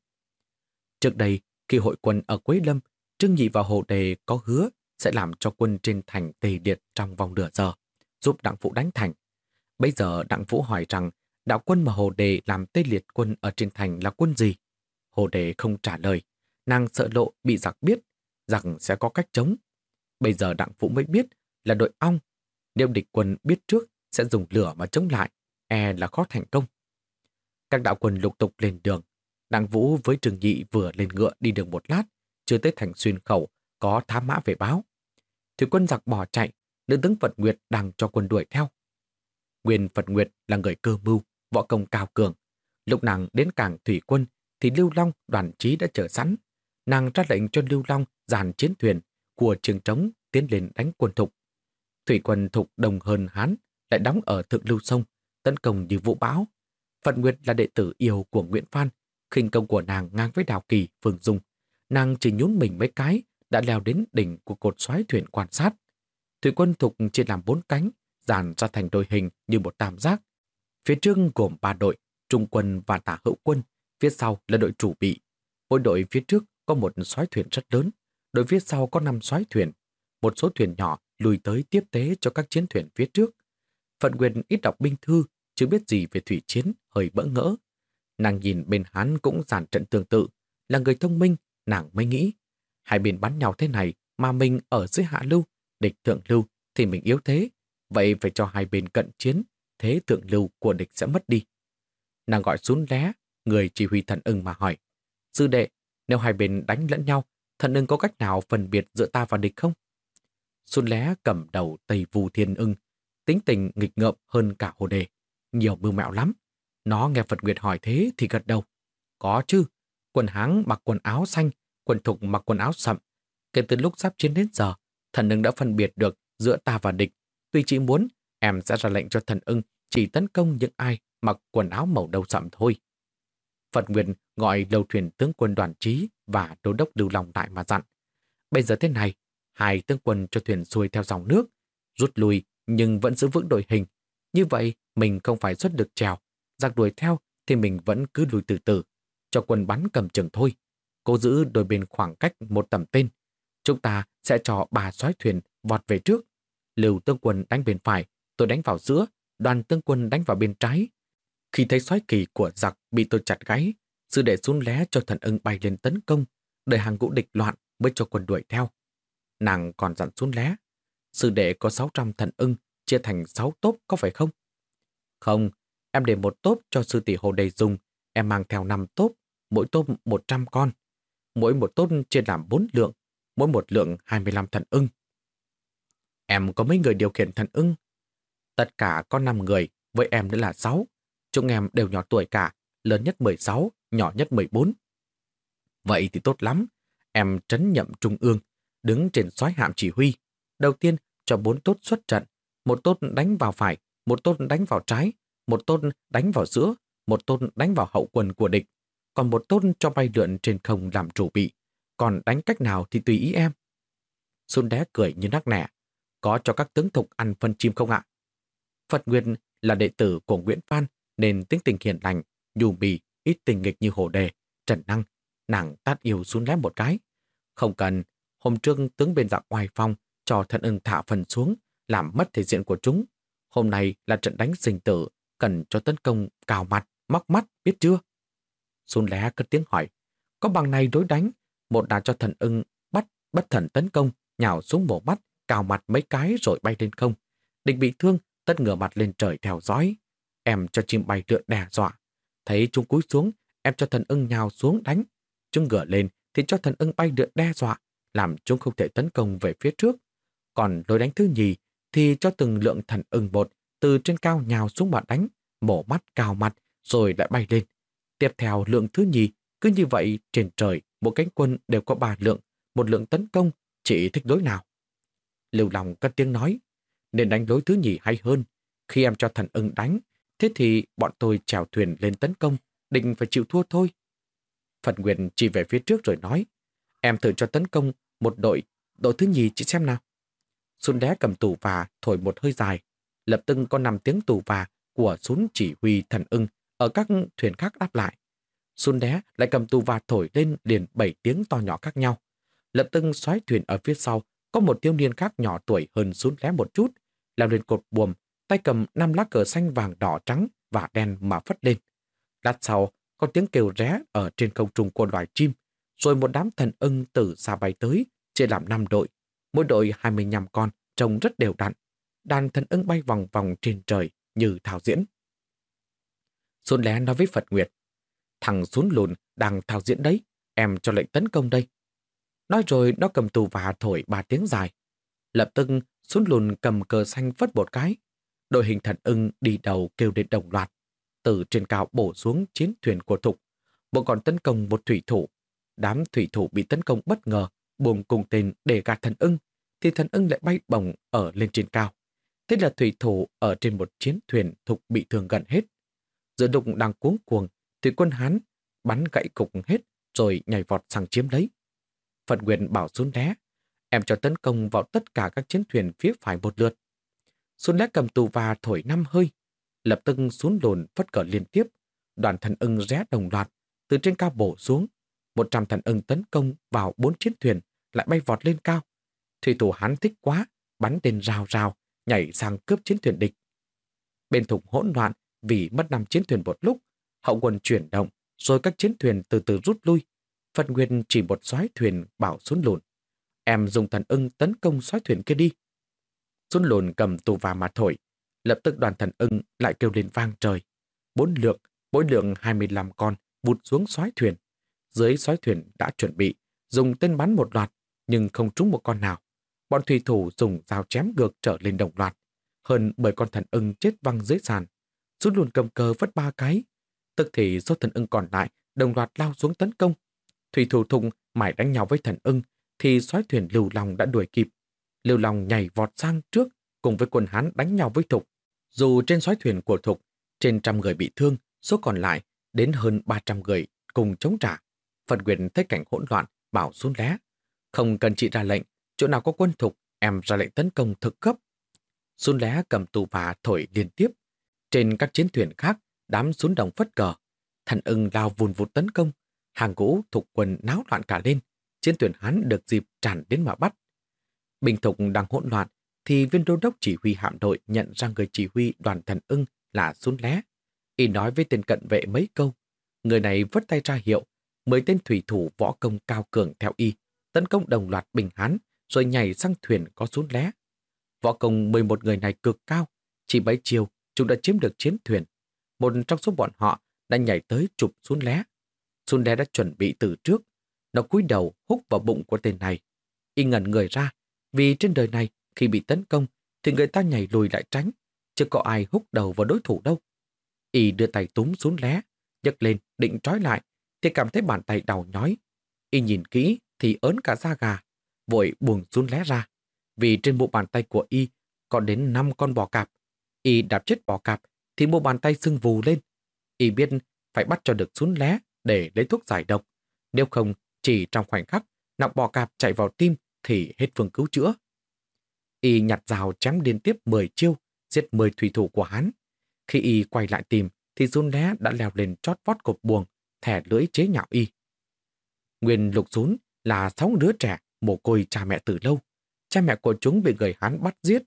Trước đây, khi hội quân ở Quế Lâm, Trương Nhị và Hộ Đề có hứa sẽ làm cho quân trên thành tề liệt trong vòng nửa giờ, giúp Đặng phụ đánh thành. Bây giờ Đặng Vũ hỏi rằng đạo quân mà Hồ Đề làm tê liệt quân ở trên thành là quân gì? Hồ Đề không trả lời, nàng sợ lộ bị giặc biết, rằng sẽ có cách chống. Bây giờ Đặng Vũ mới biết là đội ong. Nếu địch quân biết trước sẽ dùng lửa mà chống lại, e là khó thành công. Các đạo quân lục tục lên đường. Đặng Vũ với Trường Nhị vừa lên ngựa đi đường một lát, chưa tới thành xuyên khẩu, có thám mã về báo. Thủy quân giặc bỏ chạy, nữ tướng Phật Nguyệt đang cho quân đuổi theo. Nguyên Phật Nguyệt là người cơ mưu, võ công cao cường. Lúc nàng đến cảng thủy quân thì Lưu Long đoàn trí đã chờ sẵn. Nàng ra lệnh cho Lưu Long dàn chiến thuyền của trường trống tiến lên đánh quân thục. Thủy quân thục đồng hơn Hán lại đóng ở thượng lưu sông, tấn công như vũ bão. Phận Nguyệt là đệ tử yêu của Nguyễn Phan, khinh công của nàng ngang với Đào Kỳ, Phương Dung. Nàng chỉ nhún mình mấy cái, đã leo đến đỉnh của cột xoáy thuyền quan sát. Thủy quân thục chia làm bốn cánh, dàn ra thành đội hình như một tam giác. Phía trước gồm ba đội, trung quân và tả hữu quân, phía sau là đội chủ bị. Mỗi đội phía trước có một xoáy thuyền rất lớn, đội phía sau có năm xoáy thuyền. Một số thuyền nhỏ lùi tới tiếp tế cho các chiến thuyền phía trước. Phận Quyền ít đọc binh thư, chưa biết gì về thủy chiến, hơi bỡ ngỡ. Nàng nhìn bên Hán cũng giản trận tương tự, là người thông minh, nàng mới nghĩ. Hai bên bắn nhau thế này mà mình ở dưới hạ lưu, địch thượng lưu thì mình yếu thế. Vậy phải cho hai bên cận chiến, thế thượng lưu của địch sẽ mất đi. Nàng gọi xuống lé, người chỉ huy thần ưng mà hỏi. Sư đệ, nếu hai bên đánh lẫn nhau, thần ưng có cách nào phân biệt giữa ta và địch không? Xuân lé cầm đầu Tây Vu Thiên ưng, tính tình nghịch ngợm hơn cả hồ đề. Nhiều mưu mẹo lắm. Nó nghe Phật Nguyệt hỏi thế thì gật đầu. Có chứ, quần háng mặc quần áo xanh, quần thục mặc quần áo sậm. Kể từ lúc sắp chiến đến giờ, thần ưng đã phân biệt được giữa ta và địch. Tuy chỉ muốn, em sẽ ra lệnh cho thần ưng chỉ tấn công những ai mặc quần áo màu đầu sậm thôi. Phật Nguyệt gọi đầu thuyền tướng quân đoàn trí và đô đốc lưu lòng lại mà dặn. Bây giờ thế này, hai tướng quân cho thuyền xuôi theo dòng nước, rút lui nhưng vẫn giữ vững đội hình. Như vậy, mình không phải xuất được trèo, giặc đuổi theo thì mình vẫn cứ lùi từ từ, cho quân bắn cầm chừng thôi. Cố giữ đôi bên khoảng cách một tầm tên. Chúng ta sẽ cho bà xoáy thuyền vọt về trước. Lưu tướng quân đánh bên phải, tôi đánh vào giữa, đoàn tướng quân đánh vào bên trái. Khi thấy xoáy kỳ của giặc bị tôi chặt gáy, sư đệ xuống lé cho thần ưng bay lên tấn công, đợi hàng ngũ địch loạn mới cho quân đuổi theo. Nàng còn dặn xuống lé. Sư đệ có 600 thần ưng, chia thành 6 tốp có phải không? Không, em để một tốp cho sư tỷ hồ đầy dùng, em mang theo 5 tốp, mỗi tốp 100 con. mỗi một tốp chia làm 4 lượng, mỗi một lượng 25 thần ưng. Em có mấy người điều khiển thần ưng? Tất cả có 5 người, với em nữa là 6. Chúng em đều nhỏ tuổi cả, lớn nhất 16, nhỏ nhất 14. Vậy thì tốt lắm. Em trấn nhậm trung ương, đứng trên soái hạm chỉ huy. Đầu tiên cho bốn tốt xuất trận, một tốt đánh vào phải, một tốt đánh vào trái, một tốt đánh vào giữa, một tốt đánh vào hậu quần của địch, còn một tốt cho bay lượn trên không làm chủ bị. Còn đánh cách nào thì tùy ý em. Xuân đé cười như nắc nẻ. Có cho các tướng thục ăn phân chim không ạ? Phật Nguyên là đệ tử của Nguyễn Phan nên tính tình hiền lành, nhu mì, ít tình nghịch như hồ đề, trần năng. Nàng tát yêu xuống lém một cái. Không cần, hôm trước tướng bên dạng ngoài phong cho thần ưng thả phần xuống, làm mất thể diện của chúng. Hôm nay là trận đánh sinh tử, cần cho tấn công cào mặt, móc mắt, biết chưa? Xuân lé cất tiếng hỏi, có bằng này đối đánh, một đà cho thần ưng bắt bất thần tấn công, nhào xuống mổ mắt, cào mặt mấy cái rồi bay lên không. Địch bị thương, tất ngửa mặt lên trời theo dõi. Em cho chim bay lượn đe dọa. Thấy chúng cúi xuống, em cho thần ưng nhào xuống đánh. Chúng ngửa lên thì cho thần ưng bay lượn đe dọa, làm chúng không thể tấn công về phía trước. Còn lối đánh thứ nhì thì cho từng lượng thần ưng bột từ trên cao nhào xuống mà đánh, mổ mắt cào mặt rồi lại bay lên. Tiếp theo lượng thứ nhì, cứ như vậy trên trời một cánh quân đều có ba lượng, một lượng tấn công, chỉ thích đối nào. Lưu lòng cất tiếng nói, nên đánh đối thứ nhì hay hơn. Khi em cho thần ưng đánh, thế thì bọn tôi chèo thuyền lên tấn công, định phải chịu thua thôi. Phật Nguyện chỉ về phía trước rồi nói, em thử cho tấn công một đội, đội thứ nhì chị xem nào. Xuân đé cầm tù và thổi một hơi dài, lập tức có năm tiếng tù và của súng chỉ huy thần ưng ở các thuyền khác đáp lại. Xuân đé lại cầm tù và thổi lên liền bảy tiếng to nhỏ khác nhau. Lập tức xoáy thuyền ở phía sau có một thiếu niên khác nhỏ tuổi hơn Xuân lé một chút, leo lên cột buồm, tay cầm năm lá cờ xanh vàng đỏ trắng và đen mà phất lên. Lát sau, có tiếng kêu ré ở trên không trung của loài chim, rồi một đám thần ưng từ xa bay tới, chia làm năm đội. Mỗi đội 25 con, trông rất đều đặn. Đàn thần ưng bay vòng vòng trên trời như thảo diễn. Xuân Lé nói với Phật Nguyệt, thằng xuống lùn đang thảo diễn đấy, em cho lệnh tấn công đây. Nói rồi nó cầm tù và thổi ba tiếng dài. Lập tức xuống lùn cầm cờ xanh vất một cái. Đội hình thần ưng đi đầu kêu đến đồng loạt. Từ trên cao bổ xuống chiến thuyền của Thục. Một còn tấn công một thủy thủ. Đám thủy thủ bị tấn công bất ngờ, buồn cùng tên để gạt thần ưng. Thì thần ưng lại bay bổng ở lên trên cao. Thế là thủy thủ ở trên một chiến thuyền Thục bị thương gần hết. Giữa đục đang cuống cuồng, thủy quân Hán bắn gãy cục hết rồi nhảy vọt sang chiếm lấy. Phật Nguyện bảo xuống đé, em cho tấn công vào tất cả các chiến thuyền phía phải một lượt. Xuân Lé cầm tù và thổi năm hơi, lập tức xuống lồn phất cờ liên tiếp, đoàn thần ưng ré đồng loạt, từ trên cao bổ xuống. Một trăm thần ưng tấn công vào bốn chiến thuyền, lại bay vọt lên cao. Thủy thủ hán thích quá, bắn tên rào rào, nhảy sang cướp chiến thuyền địch. Bên thục hỗn loạn vì mất năm chiến thuyền một lúc, hậu quân chuyển động, rồi các chiến thuyền từ từ rút lui. Phật Nguyên chỉ một xoái thuyền bảo xuống lùn. Em dùng thần ưng tấn công xoái thuyền kia đi. Xuân lùn cầm tù và mà thổi. Lập tức đoàn thần ưng lại kêu lên vang trời. Bốn lượng, mỗi lượng 25 con vụt xuống xoáy thuyền. Dưới xoáy thuyền đã chuẩn bị, dùng tên bắn một loạt, nhưng không trúng một con nào. Bọn thủy thủ dùng dao chém ngược trở lên đồng loạt. Hơn bởi con thần ưng chết văng dưới sàn. Xuân lùn cầm cờ vất ba cái. Tức thì số thần ưng còn lại đồng loạt lao xuống tấn công. Thủy thủ thùng mãi đánh nhau với thần ưng, thì xoáy thuyền Lưu lòng đã đuổi kịp. Lưu Long nhảy vọt sang trước, cùng với quân Hán đánh nhau với Thục. Dù trên xoáy thuyền của Thục, trên trăm người bị thương, số còn lại đến hơn 300 người cùng chống trả. Phần quyền thấy cảnh hỗn loạn, bảo xuống lé. Không cần chị ra lệnh, chỗ nào có quân Thục, em ra lệnh tấn công thực cấp. Xuân lé cầm tù và thổi liên tiếp. Trên các chiến thuyền khác, đám xuống đồng phất cờ. Thần ưng lao vùn vụt tấn công. Hàng ngũ thục quân náo loạn cả lên chiến thuyền Hán được dịp tràn đến mà bắt. Bình Thục đang hỗn loạn, thì viên đô đốc chỉ huy hạm đội nhận ra người chỉ huy đoàn thần ưng là Xuân Lé. Y nói với tên cận vệ mấy câu. Người này vất tay ra hiệu, mời tên thủy thủ võ công cao cường theo Y, tấn công đồng loạt Bình Hán, rồi nhảy sang thuyền có Xuân Lé. Võ công 11 người này cực cao, chỉ bấy chiều chúng đã chiếm được chiến thuyền. Một trong số bọn họ đã nhảy tới chụp Xuân Lé. Xuân Lé đã chuẩn bị từ trước, Nó cúi đầu hút vào bụng của tên này. Y ngẩn người ra, vì trên đời này khi bị tấn công thì người ta nhảy lùi lại tránh, chứ có ai hút đầu vào đối thủ đâu. Y đưa tay túm xuống lé, nhấc lên định trói lại, thì cảm thấy bàn tay đau nhói. Y nhìn kỹ thì ớn cả da gà, vội buông xuống lé ra. Vì trên bộ bàn tay của Y có đến 5 con bò cạp. Y đạp chết bò cạp thì bộ bàn tay sưng vù lên. Y biết phải bắt cho được xuống lé để lấy thuốc giải độc. Nếu không, chỉ trong khoảnh khắc, nọc bò cạp chạy vào tim thì hết phương cứu chữa. Y nhặt rào chém liên tiếp 10 chiêu, giết 10 thủy thủ của hắn. Khi Y quay lại tìm, thì run Lé đã leo lên chót vót cột buồng, thẻ lưỡi chế nhạo Y. Nguyên lục rún là sáu đứa trẻ mồ côi cha mẹ từ lâu. Cha mẹ của chúng bị người Hán bắt giết.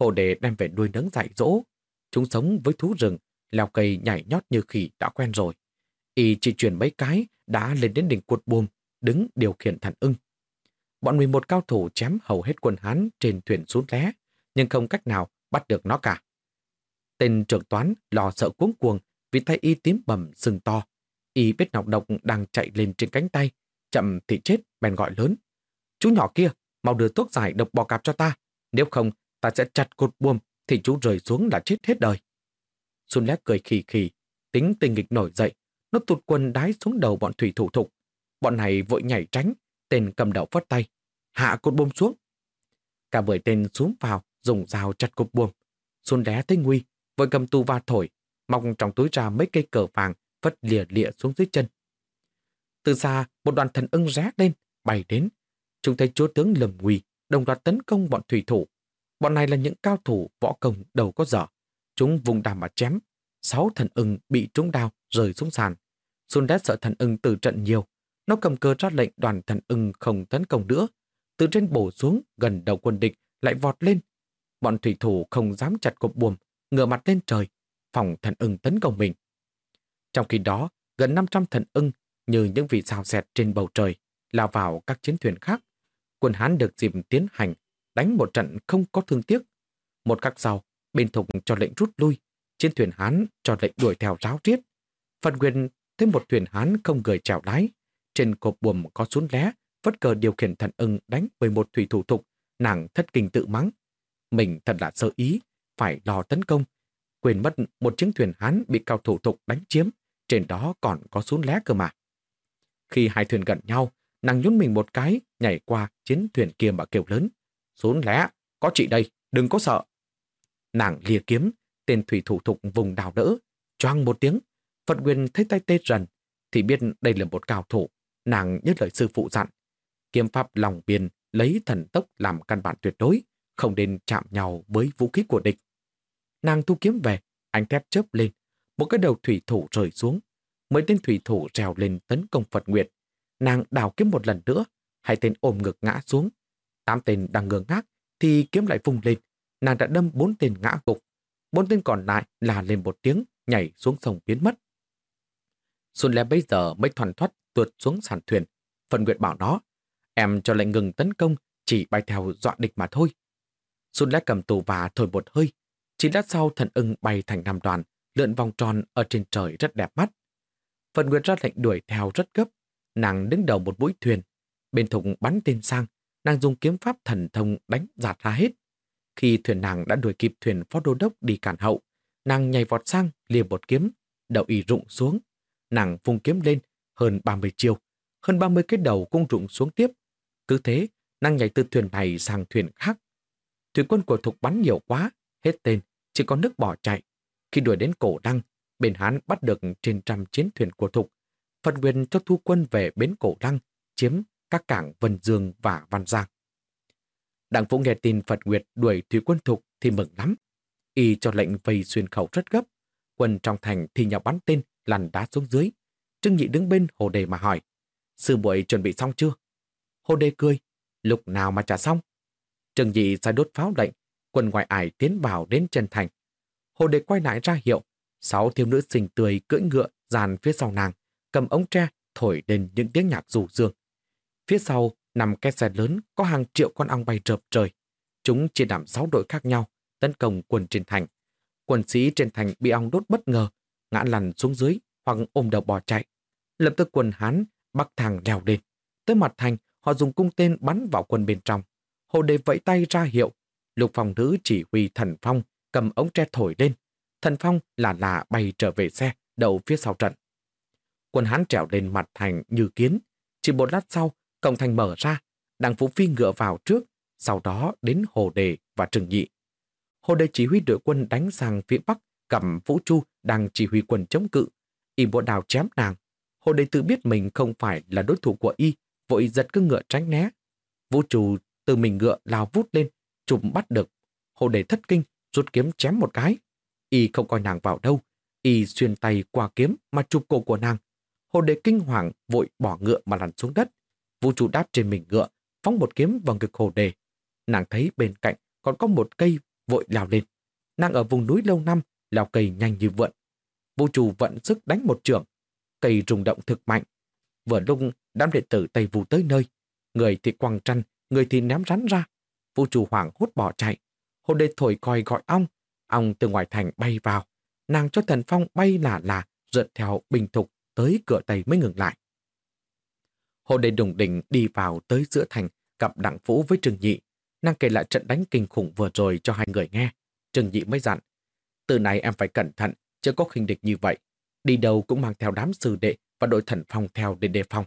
Hồ đề đem về nuôi nấng dạy dỗ. Chúng sống với thú rừng, leo cây nhảy nhót như khỉ đã quen rồi. Y chỉ chuyển mấy cái đã lên đến đỉnh cuột buồm, đứng điều khiển thần ưng. Bọn 11 cao thủ chém hầu hết quân Hán trên thuyền xuống lé, nhưng không cách nào bắt được nó cả. Tên trưởng toán lo sợ cuống cuồng vì tay y tím bầm sừng to. Y biết nọc độc đang chạy lên trên cánh tay, chậm thì chết, bèn gọi lớn. Chú nhỏ kia, mau đưa thuốc giải độc bò cạp cho ta. Nếu không, ta sẽ chặt cột buồm thì chú rời xuống là chết hết đời. Xuân Lép cười khì khì, tính tình nghịch nổi dậy. Nó tụt quần đái xuống đầu bọn thủy thủ thục. Bọn này vội nhảy tránh, tên cầm đầu phất tay. Hạ cột bom xuống. Cả mười tên xuống vào, dùng dao chặt cột bom. Xuân đé thấy nguy, vội cầm tu va thổi, mọc trong túi ra mấy cây cờ vàng phất lìa lịa xuống dưới chân. Từ xa, một đoàn thần ưng rác lên, bay đến. Chúng thấy chúa tướng lầm nguy, đồng loạt tấn công bọn thủy thủ. Bọn này là những cao thủ võ công đầu có dở. Chúng vùng đàm mà chém. Sáu thần ưng bị trúng đao, rơi xuống sàn. Xuân đét sợ thần ưng từ trận nhiều. Nó cầm cờ ra lệnh đoàn thần ưng không tấn công nữa. Từ trên bổ xuống, gần đầu quân địch, lại vọt lên. Bọn thủy thủ không dám chặt cột buồm, ngửa mặt lên trời, phòng thần ưng tấn công mình. Trong khi đó, gần 500 thần ưng như những vị sao xẹt trên bầu trời lao vào các chiến thuyền khác. Quân Hán được dịp tiến hành, đánh một trận không có thương tiếc. Một khắc sau, bên thục cho lệnh rút lui, chiến thuyền Hán cho lệnh đuổi theo ráo riết. Phần quyền thêm một thuyền Hán không người chèo lái. Trên cột buồm có xuống lé, vất cờ điều khiển thần ưng đánh với một thủy thủ thục, nàng thất kinh tự mắng. Mình thật là sơ ý, phải lo tấn công. Quên mất một chiếc thuyền Hán bị cao thủ thục đánh chiếm, trên đó còn có xuống lé cơ mà. Khi hai thuyền gần nhau, nàng nhún mình một cái, nhảy qua chiến thuyền kia mà kêu lớn. Xuống lé, có chị đây, đừng có sợ. Nàng lìa kiếm, tên thủy thủ thục vùng đào đỡ, choang một tiếng. Phật Nguyên thấy tay tê rần, thì biết đây là một cao thủ. Nàng nhớ lời sư phụ dặn. Kiếm pháp lòng biên lấy thần tốc làm căn bản tuyệt đối, không nên chạm nhau với vũ khí của địch. Nàng thu kiếm về, ánh thép chớp lên, một cái đầu thủy thủ rơi xuống. Mấy tên thủy thủ trèo lên tấn công Phật Nguyệt. Nàng đào kiếm một lần nữa, hai tên ôm ngực ngã xuống. Tám tên đang ngơ ngác, thì kiếm lại vùng lên. Nàng đã đâm bốn tên ngã gục. Bốn tên còn lại là lên một tiếng, nhảy xuống sông biến mất. Xuân Lê bây giờ mới thoàn thoát tuột xuống sàn thuyền. Phần Nguyệt bảo nó, em cho lệnh ngừng tấn công, chỉ bay theo dọa địch mà thôi. Xuân Lê cầm tù và thổi một hơi. Chỉ lát sau thần ưng bay thành năm đoàn, lượn vòng tròn ở trên trời rất đẹp mắt. Phần Nguyệt ra lệnh đuổi theo rất gấp. Nàng đứng đầu một mũi thuyền. Bên thùng bắn tên sang, nàng dùng kiếm pháp thần thông đánh giạt ra hết. Khi thuyền nàng đã đuổi kịp thuyền phó đô đốc đi cản hậu, nàng nhảy vọt sang lìa một kiếm, đầu y rụng xuống. Nàng vung kiếm lên hơn 30 chiều, hơn 30 cái đầu cũng rụng xuống tiếp. Cứ thế, năng nhảy từ thuyền này sang thuyền khác. Thuyền quân của Thục bắn nhiều quá, hết tên, chỉ có nước bỏ chạy. Khi đuổi đến cổ đăng, bên Hán bắt được trên trăm chiến thuyền của Thục. phân quyền cho thu quân về bến cổ đăng, chiếm các cảng Vân Dương và Văn Giang. Đặng Vũ nghe tin Phật Nguyệt đuổi thủy quân Thục thì mừng lắm. Y cho lệnh vây xuyên khẩu rất gấp. Quân trong thành thì nhau bắn tên, lăn đá xuống dưới. Trương Nhị đứng bên hồ đề mà hỏi. Sư muội chuẩn bị xong chưa? Hồ đề cười. Lúc nào mà trả xong? Trương Nhị sai đốt pháo lệnh. Quân ngoài ải tiến vào đến chân thành. Hồ đề quay lại ra hiệu. Sáu thiếu nữ xinh tươi cưỡi ngựa dàn phía sau nàng, cầm ống tre thổi lên những tiếng nhạc rủ dương. Phía sau nằm cái xe lớn có hàng triệu con ong bay rợp trời. Chúng chia làm sáu đội khác nhau, tấn công quân trên thành. Quân sĩ trên thành bị ong đốt bất ngờ, ngã lăn xuống dưới hoặc ôm đầu bỏ chạy. Lập tức quân Hán bắc thằng leo lên. Tới mặt thành, họ dùng cung tên bắn vào quân bên trong. Hồ đề vẫy tay ra hiệu. Lục phòng nữ chỉ huy thần phong cầm ống tre thổi lên. Thần phong là là bay trở về xe, đậu phía sau trận. Quân hán trèo lên mặt thành như kiến. Chỉ một lát sau, cổng thành mở ra. Đặng Vũ Phi ngựa vào trước, sau đó đến Hồ Đề và Trừng Nhị. Hồ Đề chỉ huy đội quân đánh sang phía Bắc, cầm Vũ Chu đang chỉ huy quân chống cự. Y bộ đào chém nàng. Hồ đệ tự biết mình không phải là đối thủ của Y, vội giật cứ ngựa tránh né. Vũ Chu từ mình ngựa lao vút lên, chụp bắt được. Hồ đệ thất kinh, rút kiếm chém một cái. Y không coi nàng vào đâu. Y xuyên tay qua kiếm mà chụp cổ của nàng. Hồ Đề kinh hoàng vội bỏ ngựa mà lăn xuống đất. Vũ Chu đáp trên mình ngựa, phóng một kiếm vào ngực Hồ Đề. Nàng thấy bên cạnh còn có một cây vội lao lên. Nàng ở vùng núi lâu năm, lao cây nhanh như vượn. Vũ trụ vận sức đánh một trường. Cây rung động thực mạnh. Vừa lúc đám đệ tử Tây Vũ tới nơi. Người thì quăng trăn, người thì ném rắn ra. Vũ trụ hoảng hốt bỏ chạy. Hồn đệ thổi còi gọi ong. Ong từ ngoài thành bay vào. Nàng cho thần phong bay là là, rượt theo bình thục tới cửa Tây mới ngừng lại. Hồn đệ đùng đỉnh đi vào tới giữa thành, gặp Đặng Vũ với Trừng Nhị. Nàng kể lại trận đánh kinh khủng vừa rồi cho hai người nghe. Trừng Nhị mới dặn, từ này em phải cẩn thận, chưa có khinh địch như vậy. Đi đâu cũng mang theo đám sư đệ và đội thần phong theo để đề phòng.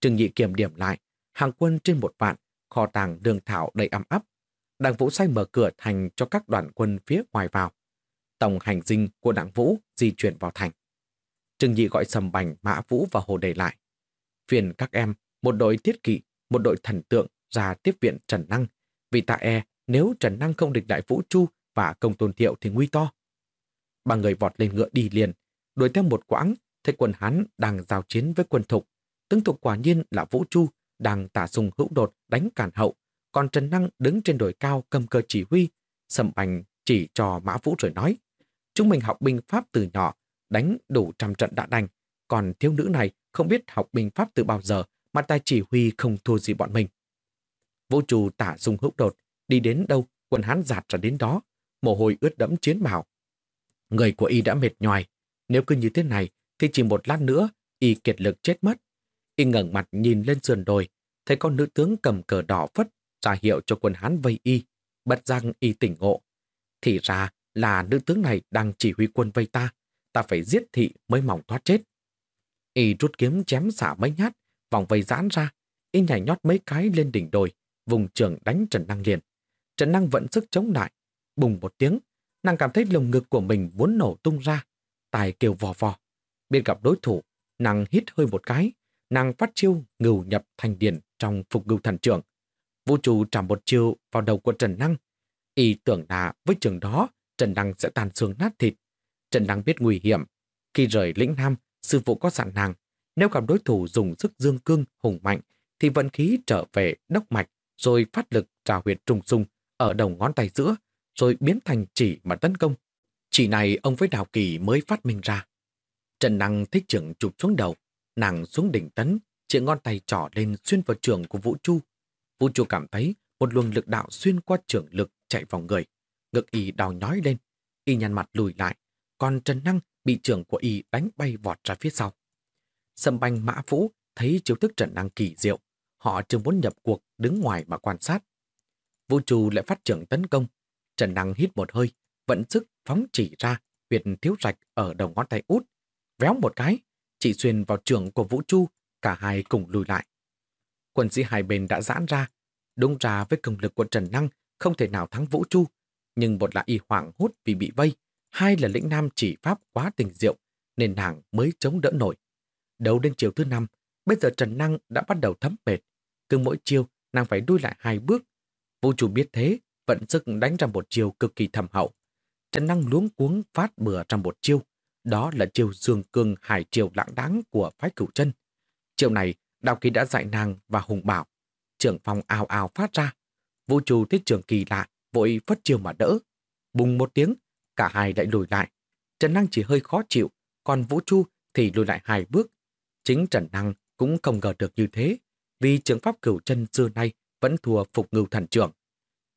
Trừng Nhị kiểm điểm lại, hàng quân trên một vạn, kho tàng đường thảo đầy ấm áp. Đảng Vũ sai mở cửa thành cho các đoàn quân phía ngoài vào. Tổng hành dinh của đảng Vũ di chuyển vào thành. Trừng Nhị gọi Sầm Bành, Mã Vũ và Hồ Đề lại. Phiền các em, một đội thiết kỵ, một đội thần tượng ra tiếp viện Trần Năng. Vì ta e, nếu Trần Năng không địch đại Vũ Chu và công tôn thiệu thì nguy to. Ba người vọt lên ngựa đi liền, đuổi theo một quãng, thấy quân Hán đang giao chiến với quân Thục. Tướng Thục quả nhiên là Vũ Chu, đang tả sùng hữu đột đánh cản hậu, còn Trần Năng đứng trên đồi cao cầm cơ chỉ huy. Sầm ảnh chỉ cho Mã Vũ rồi nói, chúng mình học binh pháp từ nhỏ, đánh đủ trăm trận đã đành, còn thiếu nữ này không biết học binh pháp từ bao giờ mà tài chỉ huy không thua gì bọn mình. Vũ chu tả dung hữu đột, đi đến đâu, quân hán giạt ra đến đó, mồ hôi ướt đẫm chiến bào. Người của y đã mệt nhòi, nếu cứ như thế này thì chỉ một lát nữa y kiệt lực chết mất. Y ngẩng mặt nhìn lên sườn đồi, thấy con nữ tướng cầm cờ đỏ phất ra hiệu cho quân hán vây y, bật răng y tỉnh ngộ. Thì ra là nữ tướng này đang chỉ huy quân vây ta, ta phải giết thị mới mỏng thoát chết. Y rút kiếm chém xả mấy nhát, vòng vây giãn ra, y nhảy nhót mấy cái lên đỉnh đồi, vùng trường đánh Trần Năng liền. Trần Năng vẫn sức chống lại, bùng một tiếng, nàng cảm thấy lồng ngực của mình muốn nổ tung ra, tài kêu vò vò. Biết gặp đối thủ, nàng hít hơi một cái, nàng phát chiêu ngưu nhập thành điển trong phục ngưu thần trưởng. Vũ trụ trả một chiêu vào đầu của Trần Năng. Y tưởng là với trường đó, Trần Năng sẽ tàn xương nát thịt. Trần Năng biết nguy hiểm. Khi rời lĩnh Nam, sư phụ có sẵn nàng. Nếu gặp đối thủ dùng sức dương cương hùng mạnh, thì vận khí trở về đốc mạch, rồi phát lực trào huyệt trùng sung ở đầu ngón tay giữa, rồi biến thành chỉ mà tấn công. Chỉ này ông với Đào Kỳ mới phát minh ra. Trần Năng thích trưởng chụp xuống đầu, nàng xuống đỉnh tấn, chỉ ngón tay trỏ lên xuyên vào trường của Vũ Chu. Vũ Chu cảm thấy một luồng lực đạo xuyên qua trường lực chạy vào người. Ngực y đau nhói lên, y nhăn mặt lùi lại, còn Trần Năng bị trường của y đánh bay vọt ra phía sau. Sâm banh mã vũ thấy chiếu thức Trần Năng kỳ diệu, họ chưa muốn nhập cuộc đứng ngoài mà quan sát. Vũ Chu lại phát trưởng tấn công, Trần Năng hít một hơi, vận sức phóng chỉ ra huyệt thiếu rạch ở đầu ngón tay út. Véo một cái, chỉ xuyên vào trường của Vũ Chu, cả hai cùng lùi lại. Quân sĩ hai bên đã giãn ra, đúng ra với công lực của Trần Năng không thể nào thắng Vũ Chu, nhưng một là y hoảng hốt vì bị vây, hai là lĩnh nam chỉ pháp quá tình diệu, nên nàng mới chống đỡ nổi. Đầu đến chiều thứ năm, bây giờ Trần Năng đã bắt đầu thấm mệt. Cứ mỗi chiều, nàng phải đuôi lại hai bước. Vũ Chu biết thế, vận sức đánh ra một chiêu cực kỳ thầm hậu. Trần Năng luống cuống phát bừa ra một chiêu. Đó là chiêu dương cương hải chiều lãng đáng của phái cửu chân. Chiêu này, Đào Kỳ đã dạy nàng và Hùng bảo. Trưởng phòng ào ào phát ra. Vũ Chu thấy trường kỳ lạ, vội phất chiêu mà đỡ. Bùng một tiếng, cả hai lại lùi lại. Trần Năng chỉ hơi khó chịu, còn Vũ Chu thì lùi lại hai bước. Chính Trần Năng cũng không ngờ được như thế, vì trường pháp cửu chân xưa nay vẫn thua phục ngưu thần trưởng.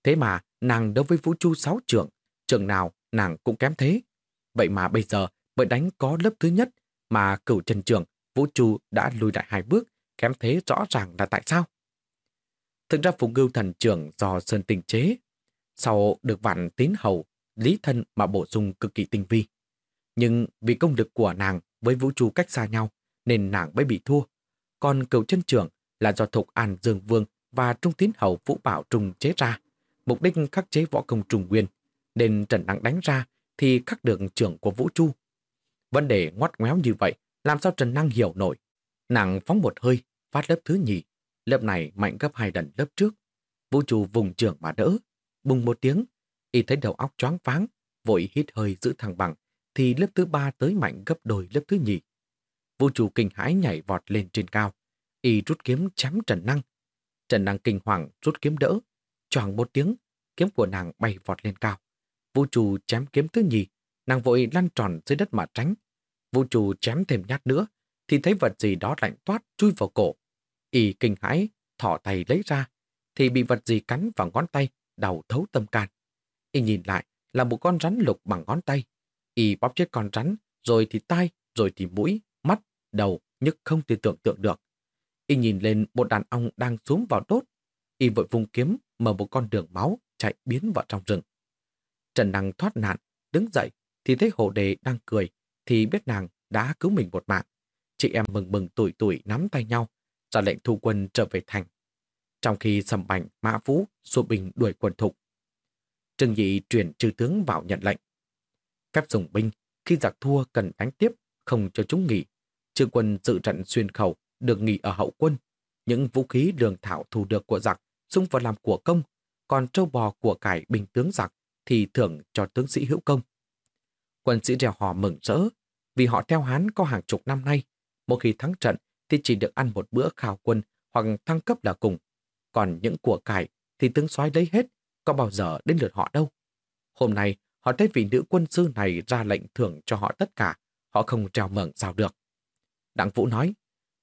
Thế mà nàng đối với Vũ Chu sáu trưởng, trường nào nàng cũng kém thế. Vậy mà bây giờ mới đánh có lớp thứ nhất mà cửu chân trưởng Vũ Chu đã lùi lại hai bước kém thế rõ ràng là tại sao? Thực ra phục ngưu thần trưởng do Sơn tinh chế, sau được vạn tín hầu, lý thân mà bổ sung cực kỳ tinh vi. Nhưng vì công lực của nàng với vũ trụ cách xa nhau, nên nàng mới bị thua. Còn cầu chân trưởng là do Thục An Dương Vương và Trung Tín Hầu Vũ Bảo Trung chế ra, mục đích khắc chế võ công trùng nguyên, nên Trần Năng đánh ra thì khắc được trưởng của Vũ Chu. Vấn đề ngoắt ngoéo như vậy, làm sao Trần Năng hiểu nổi. Nàng phóng một hơi, phát lớp thứ nhì, lớp này mạnh gấp hai lần lớp trước. Vũ Chu vùng trưởng mà đỡ, bùng một tiếng, y thấy đầu óc choáng váng, vội hít hơi giữ thăng bằng, thì lớp thứ ba tới mạnh gấp đôi lớp thứ nhì. Vũ Chu kinh hãi nhảy vọt lên trên cao, y rút kiếm chém Trần Năng. Trần Năng kinh hoàng rút kiếm đỡ, choàng một tiếng, kiếm của nàng bay vọt lên cao. Vũ trụ chém kiếm thứ nhì, nàng vội lăn tròn dưới đất mà tránh. Vũ trụ chém thêm nhát nữa, thì thấy vật gì đó lạnh toát chui vào cổ. Y kinh hãi, thỏ tay lấy ra, thì bị vật gì cắn vào ngón tay, đầu thấu tâm can. Y nhìn lại là một con rắn lục bằng ngón tay. Y bóp chết con rắn, rồi thì tai, rồi thì mũi, mắt, đầu, nhưng không thể tưởng tượng được. Y nhìn lên một đàn ong đang xuống vào đốt. Y vội vùng kiếm, mở một con đường máu, chạy biến vào trong rừng. Trần Năng thoát nạn, đứng dậy, thì thấy hồ đề đang cười, thì biết nàng đã cứu mình một mạng. Chị em mừng mừng tuổi tuổi nắm tay nhau, ra lệnh thu quân trở về thành. Trong khi sầm bành, mã vũ, xua bình đuổi quân thục. Trừng dị chuyển trừ tướng vào nhận lệnh. Phép dùng binh, khi giặc thua cần đánh tiếp, không cho chúng nghỉ. Trương quân dự trận xuyên khẩu, được nghỉ ở hậu quân. Những vũ khí đường thảo thu được của giặc dùng vào làm của công, còn trâu bò của cải bình tướng giặc thì thưởng cho tướng sĩ hữu công. Quân sĩ rèo hò mừng rỡ, vì họ theo Hán có hàng chục năm nay. Mỗi khi thắng trận thì chỉ được ăn một bữa khảo quân hoặc thăng cấp là cùng. Còn những của cải thì tướng soái lấy hết, có bao giờ đến lượt họ đâu. Hôm nay, họ thấy vị nữ quân sư này ra lệnh thưởng cho họ tất cả, họ không trèo mừng sao được. Đặng Vũ nói,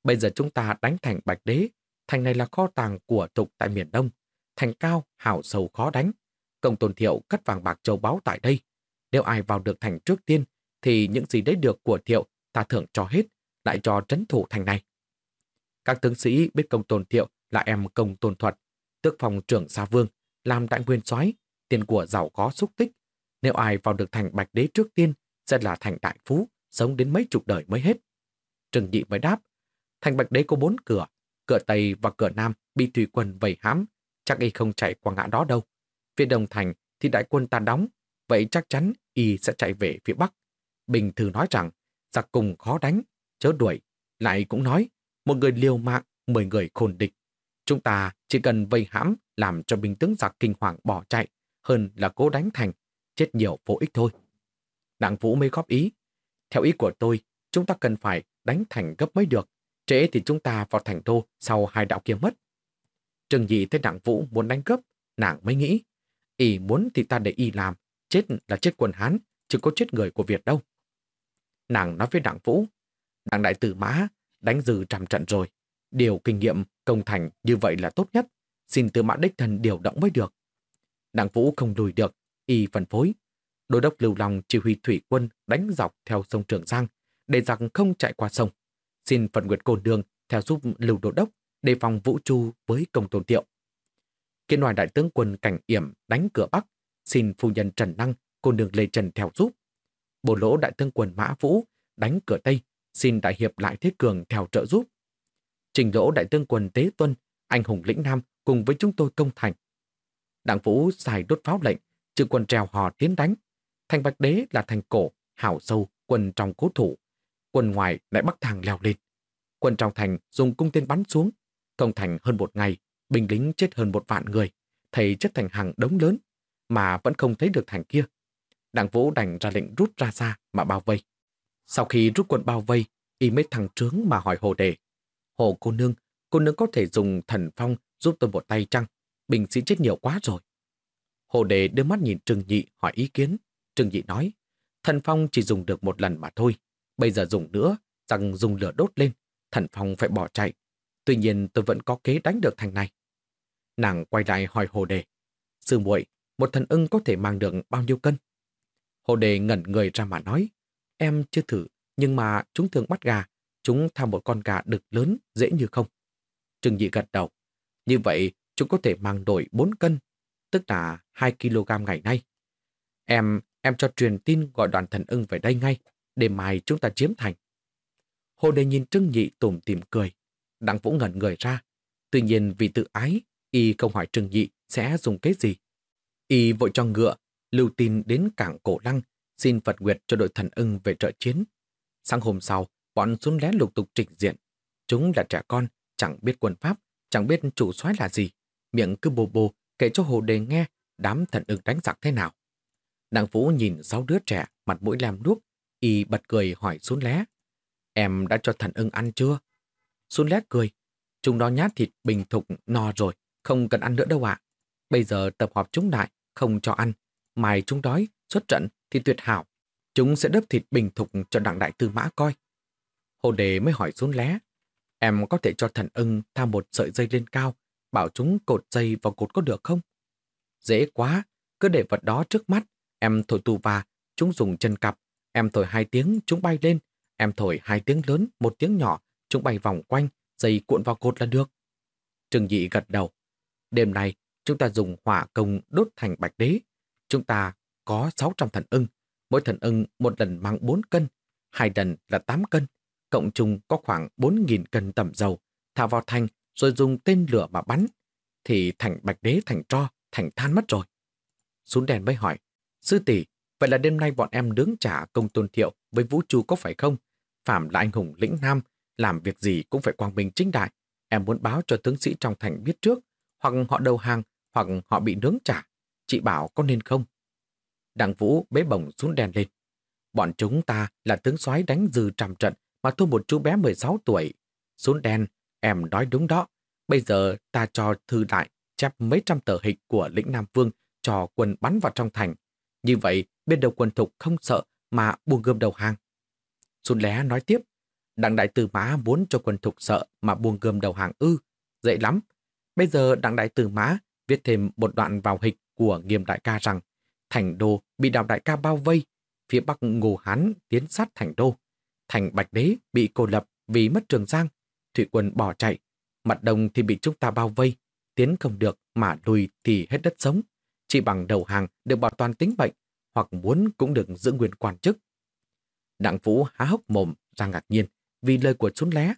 bây giờ chúng ta đánh thành Bạch Đế, thành này là kho tàng của tục tại miền Đông, thành cao, hảo sầu khó đánh. Công tôn thiệu cất vàng bạc châu báu tại đây. Nếu ai vào được thành trước tiên, thì những gì đấy được của thiệu ta thưởng cho hết, lại cho trấn thủ thành này. Các tướng sĩ biết công tôn thiệu là em công tôn thuật, tước phòng trưởng xa vương, làm đại nguyên soái tiền của giàu có xúc tích. Nếu ai vào được thành bạch đế trước tiên, sẽ là thành đại phú, sống đến mấy chục đời mới hết. Trừng nhị mới đáp, thành bạch đế có bốn cửa, cửa Tây và cửa Nam bị thủy quân vây hãm, chắc y không chạy qua ngã đó đâu. Phía Đông Thành thì đại quân ta đóng, vậy chắc chắn y sẽ chạy về phía Bắc. Bình Thư nói rằng, giặc cùng khó đánh, chớ đuổi. Lại cũng nói, một người liều mạng, mười người khôn địch. Chúng ta chỉ cần vây hãm làm cho binh tướng giặc kinh hoàng bỏ chạy, hơn là cố đánh thành, chết nhiều vô ích thôi. Đảng Vũ mới góp ý. Theo ý của tôi, chúng ta cần phải đánh thành gấp mới được. Trễ thì chúng ta vào thành đô sau hai đạo kia mất. Trừng Nhị thấy đảng Vũ muốn đánh cướp, nàng mới nghĩ. Y muốn thì ta để y làm, chết là chết quần Hán, chứ có chết người của Việt đâu. Nàng nói với đảng Vũ, đảng đại tử mã đánh dừ trăm trận rồi. Điều kinh nghiệm công thành như vậy là tốt nhất. Xin tư mã đích thần điều động mới được. Đảng Vũ không lùi được, y phân phối. Đô đốc Lưu Long chỉ huy thủy quân đánh dọc theo sông Trường Giang, để rằng không chạy qua sông. Xin phận nguyệt côn đường theo giúp Lưu Đô đốc đề phòng Vũ Chu với công tôn tiệu. Kiến hoài đại tướng quân cảnh yểm đánh cửa Bắc, xin phu nhân Trần Năng, côn đường Lê Trần theo giúp. bộ lỗ đại tướng quân Mã Vũ đánh cửa Tây, xin đại hiệp lại Thế Cường theo trợ giúp. Trình lỗ đại tướng quân Tế Tuân, anh hùng lĩnh Nam cùng với chúng tôi công thành. Đảng Vũ xài đốt pháo lệnh, trừ quân trèo hò tiến đánh. Thành Bạch Đế là thành cổ, hảo sâu, quân trong cố thủ. Quân ngoài lại bắc thang leo lên. Quân trong thành dùng cung tên bắn xuống. Công thành hơn một ngày, binh lính chết hơn một vạn người. Thầy chất thành hàng đống lớn, mà vẫn không thấy được thành kia. Đảng Vũ đành ra lệnh rút ra xa mà bao vây. Sau khi rút quân bao vây, y mới thằng trướng mà hỏi hồ đề. Hồ cô nương, cô nương có thể dùng thần phong giúp tôi một tay chăng? Bình sĩ chết nhiều quá rồi. Hồ đề đưa mắt nhìn Trừng Nhị hỏi ý kiến. Trừng Nhị nói, thần phong chỉ dùng được một lần mà thôi. Bây giờ dùng nữa, rằng dùng lửa đốt lên, thần phong phải bỏ chạy. Tuy nhiên tôi vẫn có kế đánh được thành này. Nàng quay lại hỏi hồ đề. Sư muội, một thần ưng có thể mang được bao nhiêu cân? Hồ đề ngẩn người ra mà nói. Em chưa thử, nhưng mà chúng thường bắt gà. Chúng tham một con gà đực lớn, dễ như không. Trừng Nhị gật đầu. Như vậy, chúng có thể mang đổi 4 cân, tức là 2 kg ngày nay. Em, em cho truyền tin gọi đoàn thần ưng về đây ngay, để mai chúng ta chiếm thành. Hồ Đề nhìn Trưng Nhị tủm tìm cười. Đặng Vũ ngẩn người ra. Tuy nhiên vì tự ái, y không hỏi Trưng Nhị sẽ dùng cái gì. Y vội cho ngựa, lưu tin đến cảng Cổ Lăng, xin Phật Nguyệt cho đội thần ưng về trợ chiến. Sáng hôm sau, bọn xuống lén lục tục trình diện. Chúng là trẻ con, chẳng biết quân pháp, chẳng biết chủ soái là gì. Miệng cứ bồ bồ kể cho Hồ Đề nghe đám thần ưng đánh giặc thế nào. Đặng Vũ nhìn sáu đứa trẻ, mặt mũi làm đuốc, y bật cười hỏi xuống lé. Em đã cho thần ưng ăn chưa? Xuân Lé cười. Chúng nó nhát thịt bình thục no rồi, không cần ăn nữa đâu ạ. Bây giờ tập họp chúng lại, không cho ăn. Mai chúng đói, xuất trận thì tuyệt hảo. Chúng sẽ đớp thịt bình thục cho đặng đại tư mã coi. Hồ đề mới hỏi xuống lé. Em có thể cho thần ưng tham một sợi dây lên cao, bảo chúng cột dây vào cột có được không? Dễ quá, cứ để vật đó trước mắt. Em thổi tù và, chúng dùng chân cặp. Em thổi hai tiếng, chúng bay lên. Em thổi hai tiếng lớn, một tiếng nhỏ, chúng bay vòng quanh, dây cuộn vào cột là được. Trừng Dị gật đầu. Đêm nay, chúng ta dùng hỏa công đốt thành bạch đế. Chúng ta có 600 thần ưng. Mỗi thần ưng một lần mang 4 cân, hai lần là 8 cân. Cộng chung có khoảng 4.000 cân tẩm dầu. Thả vào thành rồi dùng tên lửa mà bắn. Thì thành bạch đế thành tro, thành than mất rồi. Xuống đèn mới hỏi. Sư tỷ, vậy là đêm nay bọn em đứng trả công tôn thiệu với vũ trụ có phải không? Phạm là anh hùng lĩnh nam, làm việc gì cũng phải quang minh chính đại. Em muốn báo cho tướng sĩ trong thành biết trước, hoặc họ đầu hàng, hoặc họ bị nướng trả. Chị bảo có nên không? Đặng Vũ bế bổng xuống đèn lên. Bọn chúng ta là tướng soái đánh dư trăm trận mà thua một chú bé 16 tuổi. Xuống đèn, em nói đúng đó. Bây giờ ta cho thư đại chép mấy trăm tờ hịch của lĩnh Nam Vương cho quân bắn vào trong thành. Như vậy, bên đầu quần thục không sợ mà buông gươm đầu hàng. Xuân Lé nói tiếp, Đặng Đại Tử Mã muốn cho quần thục sợ mà buông gươm đầu hàng ư. Dễ lắm. Bây giờ Đặng Đại Tử Mã viết thêm một đoạn vào hịch của nghiêm đại ca rằng thành đô bị đào đại ca bao vây, phía bắc ngô hán tiến sát thành đô. Thành Bạch Đế bị cô lập vì mất trường giang, thủy quân bỏ chạy. Mặt đông thì bị chúng ta bao vây, tiến không được mà lùi thì hết đất sống. Chỉ bằng đầu hàng được bảo toàn tính bệnh, hoặc muốn cũng được giữ nguyên quan chức. Đặng Vũ há hốc mồm ra ngạc nhiên vì lời của Xuân Lé.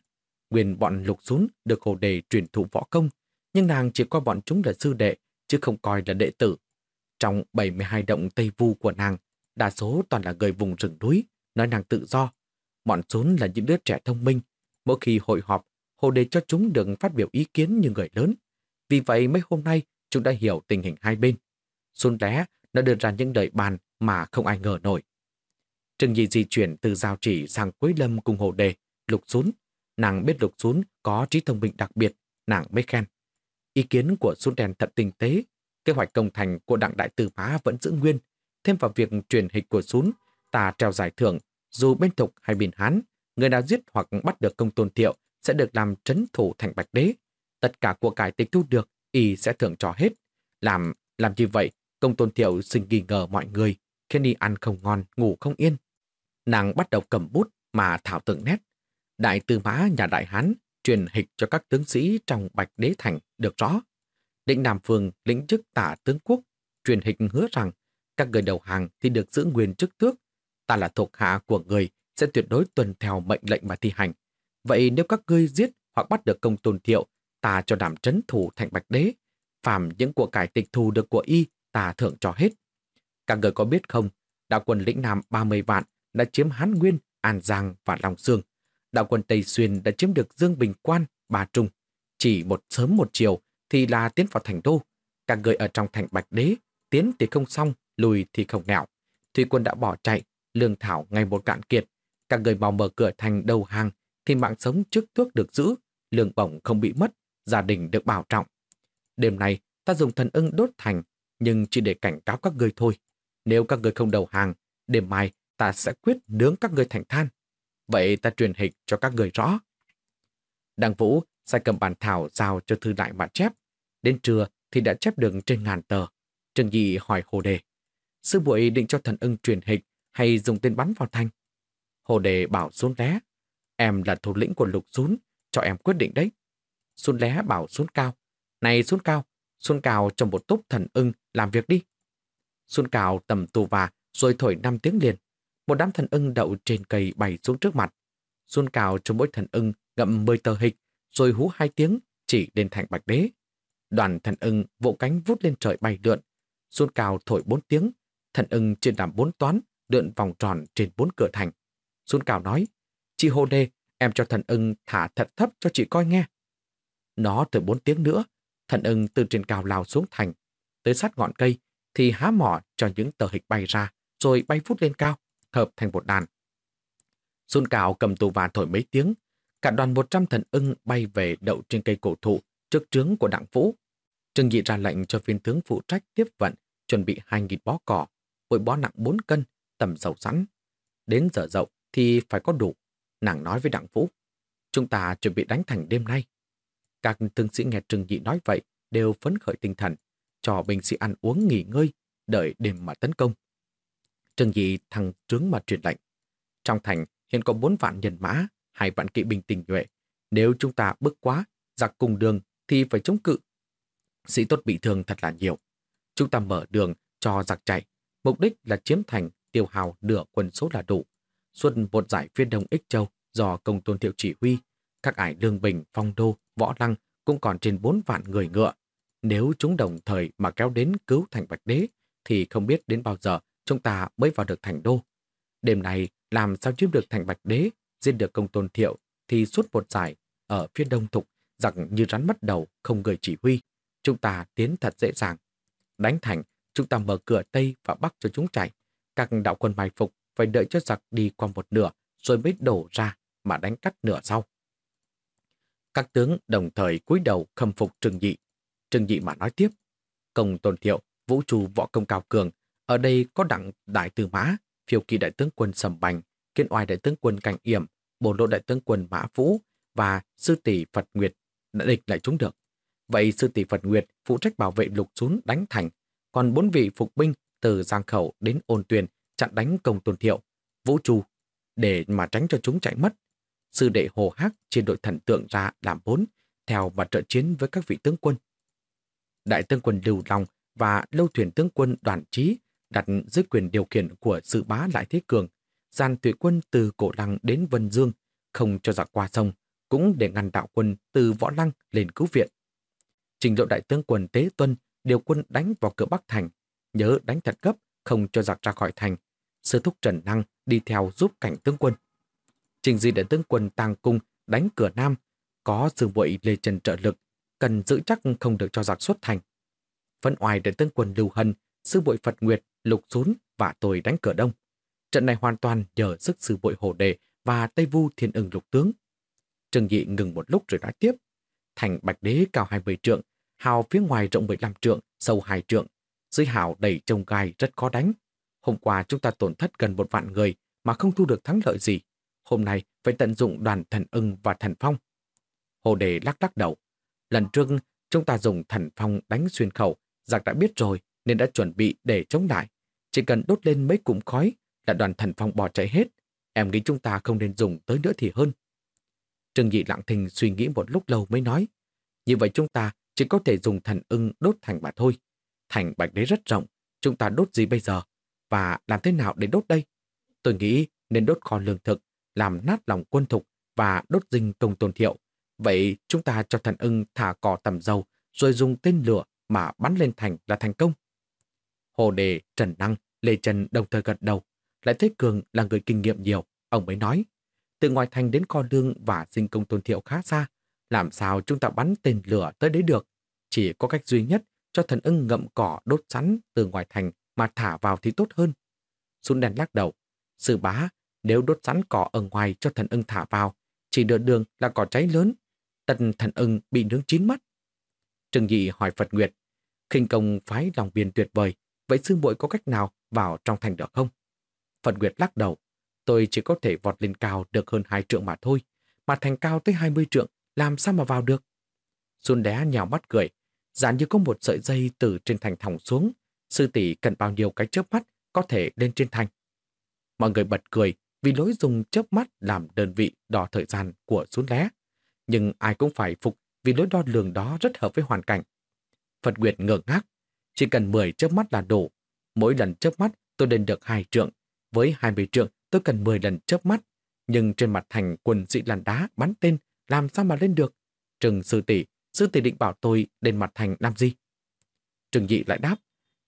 Nguyên bọn lục xuống được hồ đề truyền thụ võ công, nhưng nàng chỉ coi bọn chúng là sư đệ, chứ không coi là đệ tử. Trong 72 động Tây Vu của nàng, đa số toàn là người vùng rừng núi, nói nàng tự do. Bọn xuống là những đứa trẻ thông minh. Mỗi khi hội họp, hồ đề cho chúng được phát biểu ý kiến như người lớn. Vì vậy mấy hôm nay, chúng đã hiểu tình hình hai bên. Xuân Lé đã đưa ra những lời bàn mà không ai ngờ nổi. Trừng Nhi di chuyển từ giao chỉ sang Quế Lâm cùng Hồ Đề, Lục Sún. Nàng biết Lục Sún có trí thông minh đặc biệt, nàng mới khen. Ý kiến của Xuân Đèn thật tinh tế, kế hoạch công thành của đảng đại tử phá vẫn giữ nguyên. Thêm vào việc truyền hịch của Sún, ta treo giải thưởng, dù bên Thục hay bên Hán, người nào giết hoặc bắt được công tôn thiệu sẽ được làm trấn thủ thành bạch đế. Tất cả của cải tịch thu được, y sẽ thưởng cho hết. Làm làm như vậy, công tôn thiệu xin nghi ngờ mọi người, khiến đi ăn không ngon, ngủ không yên. Nàng bắt đầu cầm bút mà thảo tượng nét. Đại tư mã nhà Đại Hán truyền hịch cho các tướng sĩ trong Bạch Đế Thành được rõ. Định Nam Phương lĩnh chức tả tướng quốc, truyền hịch hứa rằng các người đầu hàng thì được giữ nguyên chức tước. Ta là thuộc hạ của người sẽ tuyệt đối tuân theo mệnh lệnh mà thi hành. Vậy nếu các ngươi giết hoặc bắt được công tôn thiệu, ta cho đảm trấn thủ thành Bạch Đế. Phạm những của cải tịch thù được của y, ta thưởng cho hết. Các người có biết không, đạo quân lĩnh Nam 30 vạn đã chiếm Hán Nguyên, An Giang và Long Sương. Đạo quân Tây Xuyên đã chiếm được Dương Bình Quan, Bà Trung. Chỉ một sớm một chiều thì là tiến vào thành đô. Các người ở trong thành Bạch Đế, tiến thì không xong, lùi thì không nẻo. Thủy quân đã bỏ chạy, lương thảo ngày một cạn kiệt. Các người mau mở cửa thành đầu hàng thì mạng sống trước thuốc được giữ, lương bổng không bị mất, gia đình được bảo trọng. Đêm nay, ta dùng thần ưng đốt thành, nhưng chỉ để cảnh cáo các người thôi. Nếu các người không đầu hàng, đêm mai ta sẽ quyết nướng các người thành than. Vậy ta truyền hịch cho các người rõ. Đăng Vũ sai cầm bản thảo giao cho thư đại mà chép. Đến trưa thì đã chép được trên ngàn tờ. Trần Dị hỏi Hồ Đề. Sư muội định cho thần ưng truyền hịch hay dùng tên bắn vào thanh? Hồ Đề bảo xuống lé. Em là thủ lĩnh của lục xuống, cho em quyết định đấy. Xuân lé bảo xuống Cao. Này xuống Cao, xuống Cao trong một túp thần ưng làm việc đi. Xuân Cao tầm tù và rồi thổi năm tiếng liền. Một đám thần ưng đậu trên cây bay xuống trước mặt. Xuân Cao trong mỗi thần ưng ngậm mười tờ hịch, rồi hú hai tiếng chỉ lên thành bạch đế. Đoàn thần ưng vỗ cánh vút lên trời bay lượn. Xuân Cao thổi bốn tiếng, thần ưng trên làm bốn toán, lượn vòng tròn trên bốn cửa thành. Xuân Cao nói, chị Hồ Đê, em cho thần ưng thả thật thấp cho chị coi nghe. Nó từ bốn tiếng nữa, thần ưng từ trên cao lao xuống thành. Tới sát ngọn cây thì há mỏ cho những tờ hịch bay ra, rồi bay vút lên cao, hợp thành một đàn. Xuân Cào cầm tù và thổi mấy tiếng, cả đoàn 100 thần ưng bay về đậu trên cây cổ thụ trước trướng của đặng vũ. Trương Dị ra lệnh cho viên tướng phụ trách tiếp vận, chuẩn bị 2.000 bó cỏ, mỗi bó nặng 4 cân, tầm dầu sẵn. Đến giờ dậu thì phải có đủ. Nàng nói với đặng vũ, chúng ta chuẩn bị đánh thành đêm nay. Các tướng sĩ nghe Trương Dị nói vậy đều phấn khởi tinh thần, cho binh sĩ ăn uống nghỉ ngơi, đợi đêm mà tấn công. Trương Dị thằng trướng mà truyền lệnh. Trong thành hiện có bốn vạn nhân mã, hai vạn kỵ binh tình nhuệ. Nếu chúng ta bước quá, giặc cùng đường thì phải chống cự. Sĩ tốt bị thương thật là nhiều. Chúng ta mở đường cho giặc chạy. Mục đích là chiếm thành tiêu hào nửa quân số là đủ. Xuân một giải phía đông Ích Châu do công tôn thiệu chỉ huy, các ải lương bình, phong đô, võ lăng cũng còn trên bốn vạn người ngựa. Nếu chúng đồng thời mà kéo đến cứu thành Bạch Đế, thì không biết đến bao giờ chúng ta mới vào được thành đô. Đêm này làm sao chiếm được thành Bạch Đế, giết được công tôn thiệu, thì suốt một giải ở phía đông thục, giặc như rắn mất đầu, không người chỉ huy. Chúng ta tiến thật dễ dàng. Đánh thành, chúng ta mở cửa Tây và Bắc cho chúng chạy. Các đạo quân mai phục phải đợi cho giặc đi qua một nửa, rồi mới đổ ra mà đánh cắt nửa sau. Các tướng đồng thời cúi đầu khâm phục Trừng nhị Trương Dị mà nói tiếp, công tôn thiệu, vũ trù võ công cao cường, ở đây có đặng đại tư mã, phiêu kỳ đại tướng quân Sầm Bành, kiên oai đại tướng quân Cảnh Yểm, bổ lộ đại tướng quân Mã Vũ và sư tỷ Phật Nguyệt đã địch lại chúng được. Vậy sư tỷ Phật Nguyệt phụ trách bảo vệ lục xuống đánh thành, còn bốn vị phục binh từ Giang Khẩu đến ôn tuyền chặn đánh công tôn thiệu, vũ trù để mà tránh cho chúng chạy mất. Sư đệ Hồ Hắc chia đội thần tượng ra làm bốn, theo và trợ chiến với các vị tướng quân. Đại tướng quân Lưu Long và lâu thuyền tướng quân đoàn trí đặt dưới quyền điều khiển của sự bá Lại Thế Cường, gian thủy quân từ Cổ Lăng đến Vân Dương, không cho giặc qua sông, cũng để ngăn đạo quân từ Võ Lăng lên cứu viện. Trình độ đại tướng quân Tế Tuân điều quân đánh vào cửa Bắc Thành, nhớ đánh thật gấp, không cho giặc ra khỏi thành. Sư thúc Trần Năng đi theo giúp cảnh tướng quân. Trình di đại tướng quân Tàng Cung đánh cửa Nam, có sư vội Lê Trần trợ lực, cần giữ chắc không được cho giặc xuất thành. Phân oai đại tướng quân Lưu Hân, sư bội Phật Nguyệt Lục xuống và tôi đánh cửa đông. Trận này hoàn toàn nhờ sức sư bội hồ đề và Tây Vu Thiên ưng lục tướng. Trương Dị ngừng một lúc rồi nói tiếp. Thành Bạch Đế cao 20 trượng, hào phía ngoài rộng 15 trượng, sâu 2 trượng. Dưới hào đầy trông gai rất khó đánh. Hôm qua chúng ta tổn thất gần một vạn người mà không thu được thắng lợi gì. Hôm nay phải tận dụng đoàn thần ưng và thần phong. Hồ đề lắc lắc đầu. Lần trước chúng ta dùng thần phong đánh xuyên khẩu, giặc đã biết rồi nên đã chuẩn bị để chống lại. Chỉ cần đốt lên mấy cụm khói là đoàn thần phong bỏ chạy hết. Em nghĩ chúng ta không nên dùng tới nữa thì hơn. Trương Nhị lặng thình suy nghĩ một lúc lâu mới nói. Như vậy chúng ta chỉ có thể dùng thần ưng đốt thành mà thôi. Thành bạch đế rất rộng, chúng ta đốt gì bây giờ? Và làm thế nào để đốt đây? Tôi nghĩ nên đốt kho lương thực, làm nát lòng quân thục và đốt dinh công tôn thiệu. Vậy chúng ta cho thần ưng thả cỏ tầm dầu rồi dùng tên lửa mà bắn lên thành là thành công. Hồ Đề, Trần Năng, Lê Trần đồng thời gật đầu. Lại thấy Cường là người kinh nghiệm nhiều, ông mới nói. Từ ngoài thành đến kho lương và sinh công tôn thiệu khá xa. Làm sao chúng ta bắn tên lửa tới đấy được? Chỉ có cách duy nhất cho thần ưng ngậm cỏ đốt sắn từ ngoài thành mà thả vào thì tốt hơn. Xuân đèn lắc đầu. Sư bá, nếu đốt sắn cỏ ở ngoài cho thần ưng thả vào, chỉ đợi đường là cỏ cháy lớn. Tần thần ưng bị nướng chín mất. Trừng Dị hỏi Phật Nguyệt. khinh công phái lòng biên tuyệt vời, vậy sư muội có cách nào vào trong thành được không? Phật Nguyệt lắc đầu, tôi chỉ có thể vọt lên cao được hơn hai trượng mà thôi, mà thành cao tới 20 trượng, làm sao mà vào được? Xuân đé nhào mắt cười, dàn như có một sợi dây từ trên thành thòng xuống, sư tỷ cần bao nhiêu cái chớp mắt có thể lên trên thành. Mọi người bật cười vì lối dùng chớp mắt làm đơn vị đo thời gian của xuống lé. Nhưng ai cũng phải phục vì lối đo lường đó rất hợp với hoàn cảnh. Phật Nguyệt ngờ ngác, chỉ cần 10 chớp mắt là đủ. Mỗi lần chớp mắt tôi lên được hai trượng, với 20 trượng tôi cần 10 lần chớp mắt. Nhưng trên mặt thành quần dị làn đá bắn tên, làm sao mà lên được? Trừng sư tỷ, sư tỷ định bảo tôi lên mặt thành làm gì? Trừng dị lại đáp,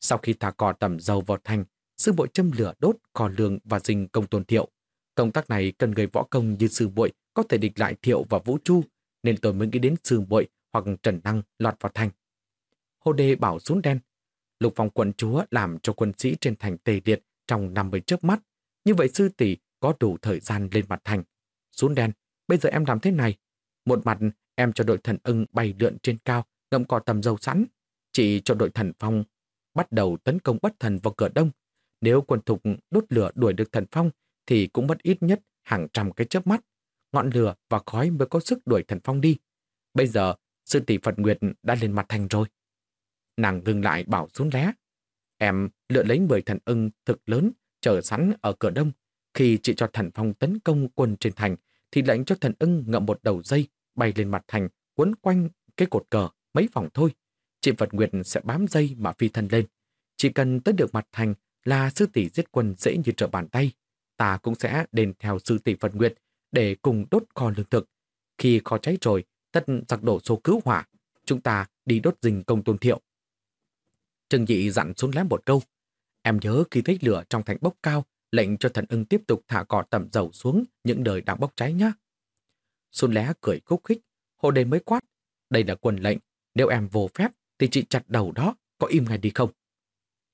sau khi thả cò tầm dầu vào thành, sư bội châm lửa đốt cò lường và dình công tôn thiệu. Công tác này cần người võ công như sư bội có thể địch lại thiệu và vũ chu, nên tôi mới nghĩ đến sư bội hoặc trần năng lọt vào thành. Hồ Đê bảo xuống đen. Lục phòng quận chúa làm cho quân sĩ trên thành tề liệt trong 50 chớp mắt. Như vậy sư tỷ có đủ thời gian lên mặt thành. Xuống đen, bây giờ em làm thế này. Một mặt em cho đội thần ưng bay lượn trên cao, ngậm cò tầm dầu sẵn. chỉ cho đội thần phong bắt đầu tấn công bất thần vào cửa đông. Nếu quân thục đốt lửa đuổi được thần phong, thì cũng mất ít nhất hàng trăm cái chớp mắt. Ngọn lửa và khói mới có sức đuổi thần phong đi. Bây giờ, sư tỷ Phật Nguyệt đã lên mặt thành rồi. Nàng ngừng lại bảo xuống lé. Em lựa lấy 10 thần ưng thực lớn chờ sẵn ở cửa đông. Khi chị cho thần phong tấn công quân trên thành, thì lệnh cho thần ưng ngậm một đầu dây bay lên mặt thành, quấn quanh cái cột cờ mấy vòng thôi. Chị Phật Nguyệt sẽ bám dây mà phi thân lên. Chỉ cần tới được mặt thành là sư tỷ giết quân dễ như trở bàn tay. Ta cũng sẽ đền theo sư tỷ Phật Nguyệt để cùng đốt kho lương thực. Khi kho cháy rồi, tất giặc đổ số cứu hỏa. Chúng ta đi đốt rình công tôn thiệu. trương dị dặn xuống lém một câu. Em nhớ khi thấy lửa trong thành bốc cao, lệnh cho thần ưng tiếp tục thả cỏ tẩm dầu xuống những đời đang bốc cháy nhá. Xuân lé cười khúc khích, hồ đề mới quát. Đây là quân lệnh, nếu em vô phép thì chị chặt đầu đó, có im ngay đi không?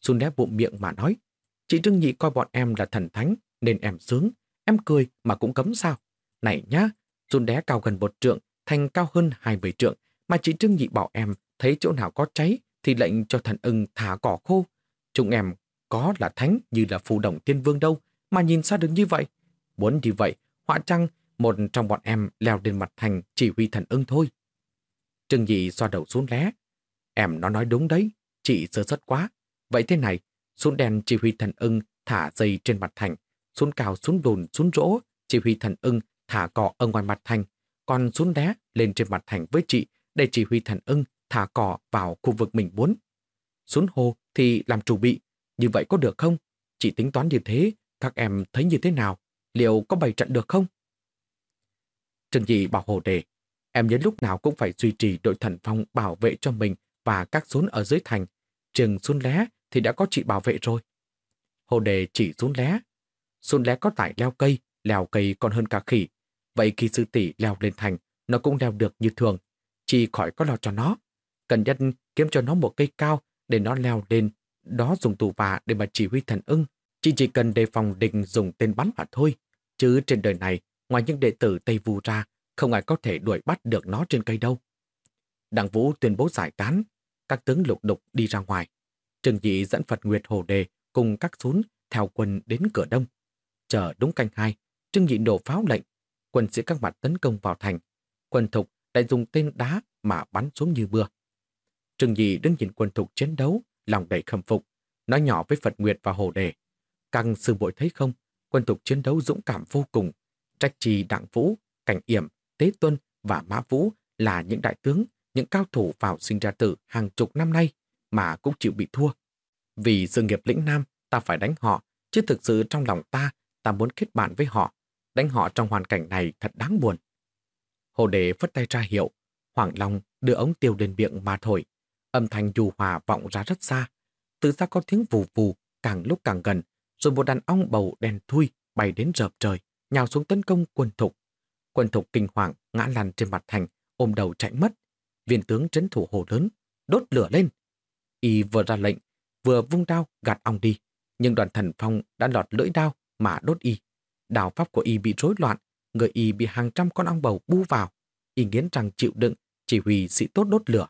Xuân lé bụng miệng mà nói. Chị trương Nhị coi bọn em là thần thánh, nên em sướng. Em cười mà cũng cấm sao? Này nhá, run đé cao gần một trượng, thành cao hơn hai mươi trượng, mà chị Trưng Nhị bảo em thấy chỗ nào có cháy thì lệnh cho thần ưng thả cỏ khô. Chúng em có là thánh như là phù đồng tiên vương đâu, mà nhìn sao được như vậy? Muốn như vậy, họa chăng một trong bọn em leo lên mặt thành chỉ huy thần ưng thôi. Trương Nhị xoa đầu xuống lé. Em nó nói đúng đấy, chị sơ sất quá. Vậy thế này, xuống đèn chỉ huy thần ưng thả dây trên mặt thành, xuống cao xuống đồn xuống rỗ, chỉ huy thần ưng thả cỏ ở ngoài mặt thành, còn xuống đé lên trên mặt thành với chị để chỉ huy thần ưng thả cỏ vào khu vực mình muốn. Xuống hồ thì làm chủ bị, như vậy có được không? Chị tính toán như thế, các em thấy như thế nào? Liệu có bày trận được không? Trần Dị bảo Hồ Đề, em nhớ lúc nào cũng phải duy trì đội thần phong bảo vệ cho mình và các xuống ở dưới thành. Trường xuống Lé thì đã có chị bảo vệ rồi. Hồ Đề chỉ xuống Lé. xuống Lé có tải leo cây, leo cây còn hơn cả khỉ. Vậy khi sư tỷ leo lên thành, nó cũng leo được như thường. chỉ khỏi có lo cho nó. Cần nhất kiếm cho nó một cây cao để nó leo lên, đó dùng tù vả để mà chỉ huy thần ưng. Chị chỉ cần đề phòng định dùng tên bắn mà thôi. Chứ trên đời này, ngoài những đệ tử Tây Vu ra, không ai có thể đuổi bắt được nó trên cây đâu. Đặng Vũ tuyên bố giải tán, các tướng lục đục đi ra ngoài. Trừng Dị dẫn Phật Nguyệt Hồ Đề cùng các xún theo quân đến cửa đông. Chờ đúng canh hai, Trương Nhị nổ pháo lệnh, quân sĩ các mặt tấn công vào thành. Quân thục lại dùng tên đá mà bắn xuống như mưa. Trương Nhị đứng nhìn quân thục chiến đấu, lòng đầy khâm phục, nói nhỏ với Phật Nguyệt và Hồ Đề. Căng sư bội thấy không, quân thục chiến đấu dũng cảm vô cùng. Trách trì Đặng Vũ, Cảnh Yểm, Tế Tuân và Mã Vũ là những đại tướng, những cao thủ vào sinh ra tử hàng chục năm nay mà cũng chịu bị thua. Vì sự nghiệp lĩnh Nam, ta phải đánh họ, chứ thực sự trong lòng ta, ta muốn kết bạn với họ. Đánh họ trong hoàn cảnh này thật đáng buồn. Hồ Đề phất tay ra hiệu, Hoàng Long đưa ống tiêu lên miệng mà thổi. Âm thanh dù hòa vọng ra rất xa. Từ xa có tiếng vù vù, càng lúc càng gần, rồi một đàn ong bầu đen thui bay đến rợp trời, nhào xuống tấn công quân thục. Quân thục kinh hoàng ngã lăn trên mặt thành, ôm đầu chạy mất. Viên tướng trấn thủ hồ lớn, đốt lửa lên. Y vừa ra lệnh, vừa vung đao gạt ong đi, nhưng đoàn thần phong đã lọt lưỡi đao mà đốt Y. Đào pháp của Y bị rối loạn, người Y bị hàng trăm con ong bầu bu vào. Y nghiến rằng chịu đựng, chỉ huy sĩ tốt đốt lửa.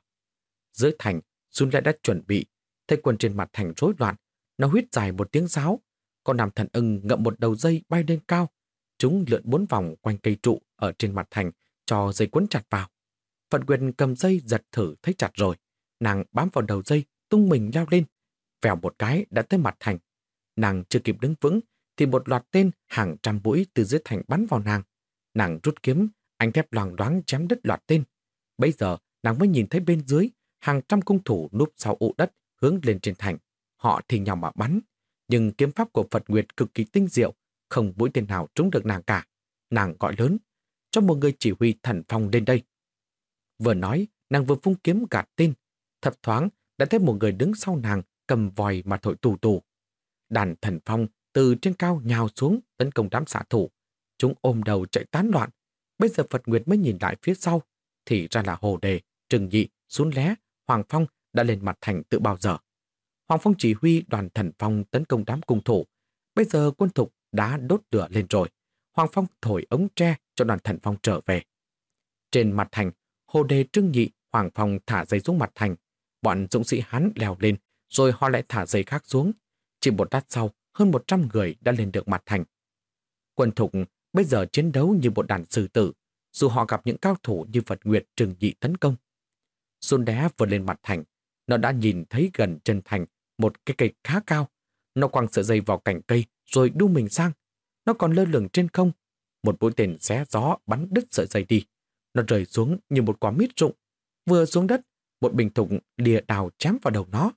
Dưới thành, Xuân lại đã chuẩn bị, thấy quân trên mặt thành rối loạn, nó huyết dài một tiếng giáo. Con nam thần ưng ngậm một đầu dây bay lên cao. Chúng lượn bốn vòng quanh cây trụ ở trên mặt thành, cho dây quấn chặt vào. Phận quyền cầm dây giật thử thấy chặt rồi. Nàng bám vào đầu dây, tung mình leo lên. Vèo một cái đã tới mặt thành. Nàng chưa kịp đứng vững, thì một loạt tên hàng trăm mũi từ dưới thành bắn vào nàng. Nàng rút kiếm, anh thép loàng đoán chém đứt loạt tên. Bây giờ, nàng mới nhìn thấy bên dưới hàng trăm cung thủ núp sau ụ đất hướng lên trên thành. Họ thì nhau mà bắn. Nhưng kiếm pháp của Phật Nguyệt cực kỳ tinh diệu, không mũi tên nào trúng được nàng cả. Nàng gọi lớn, cho một người chỉ huy thần phong lên đây. Vừa nói, nàng vừa phung kiếm gạt tên. Thập thoáng, đã thấy một người đứng sau nàng cầm vòi mà thổi tù tù. Đàn thần phong từ trên cao nhào xuống tấn công đám xạ thủ. Chúng ôm đầu chạy tán loạn. Bây giờ Phật Nguyệt mới nhìn lại phía sau, thì ra là Hồ Đề, Trừng Nhị, Xuân Lé, Hoàng Phong đã lên mặt thành tự bao giờ. Hoàng Phong chỉ huy đoàn thần phong tấn công đám cung thủ. Bây giờ quân thục đã đốt lửa lên rồi. Hoàng Phong thổi ống tre cho đoàn thần phong trở về. Trên mặt thành, Hồ Đề Trưng Nhị, Hoàng Phong thả dây xuống mặt thành. Bọn dũng sĩ hắn leo lên, rồi họ lại thả dây khác xuống. Chỉ một đát sau, hơn 100 người đã lên được mặt thành. Quân thục bây giờ chiến đấu như một đàn sư tử, dù họ gặp những cao thủ như Phật Nguyệt trừng nhị tấn công. Xuân đé vừa lên mặt thành, nó đã nhìn thấy gần chân thành một cái cây khá cao. Nó quăng sợi dây vào cành cây rồi đu mình sang. Nó còn lơ lửng trên không. Một mũi tên xé gió bắn đứt sợi dây đi. Nó rơi xuống như một quả mít rụng. Vừa xuống đất, một bình thùng lìa đào chém vào đầu nó.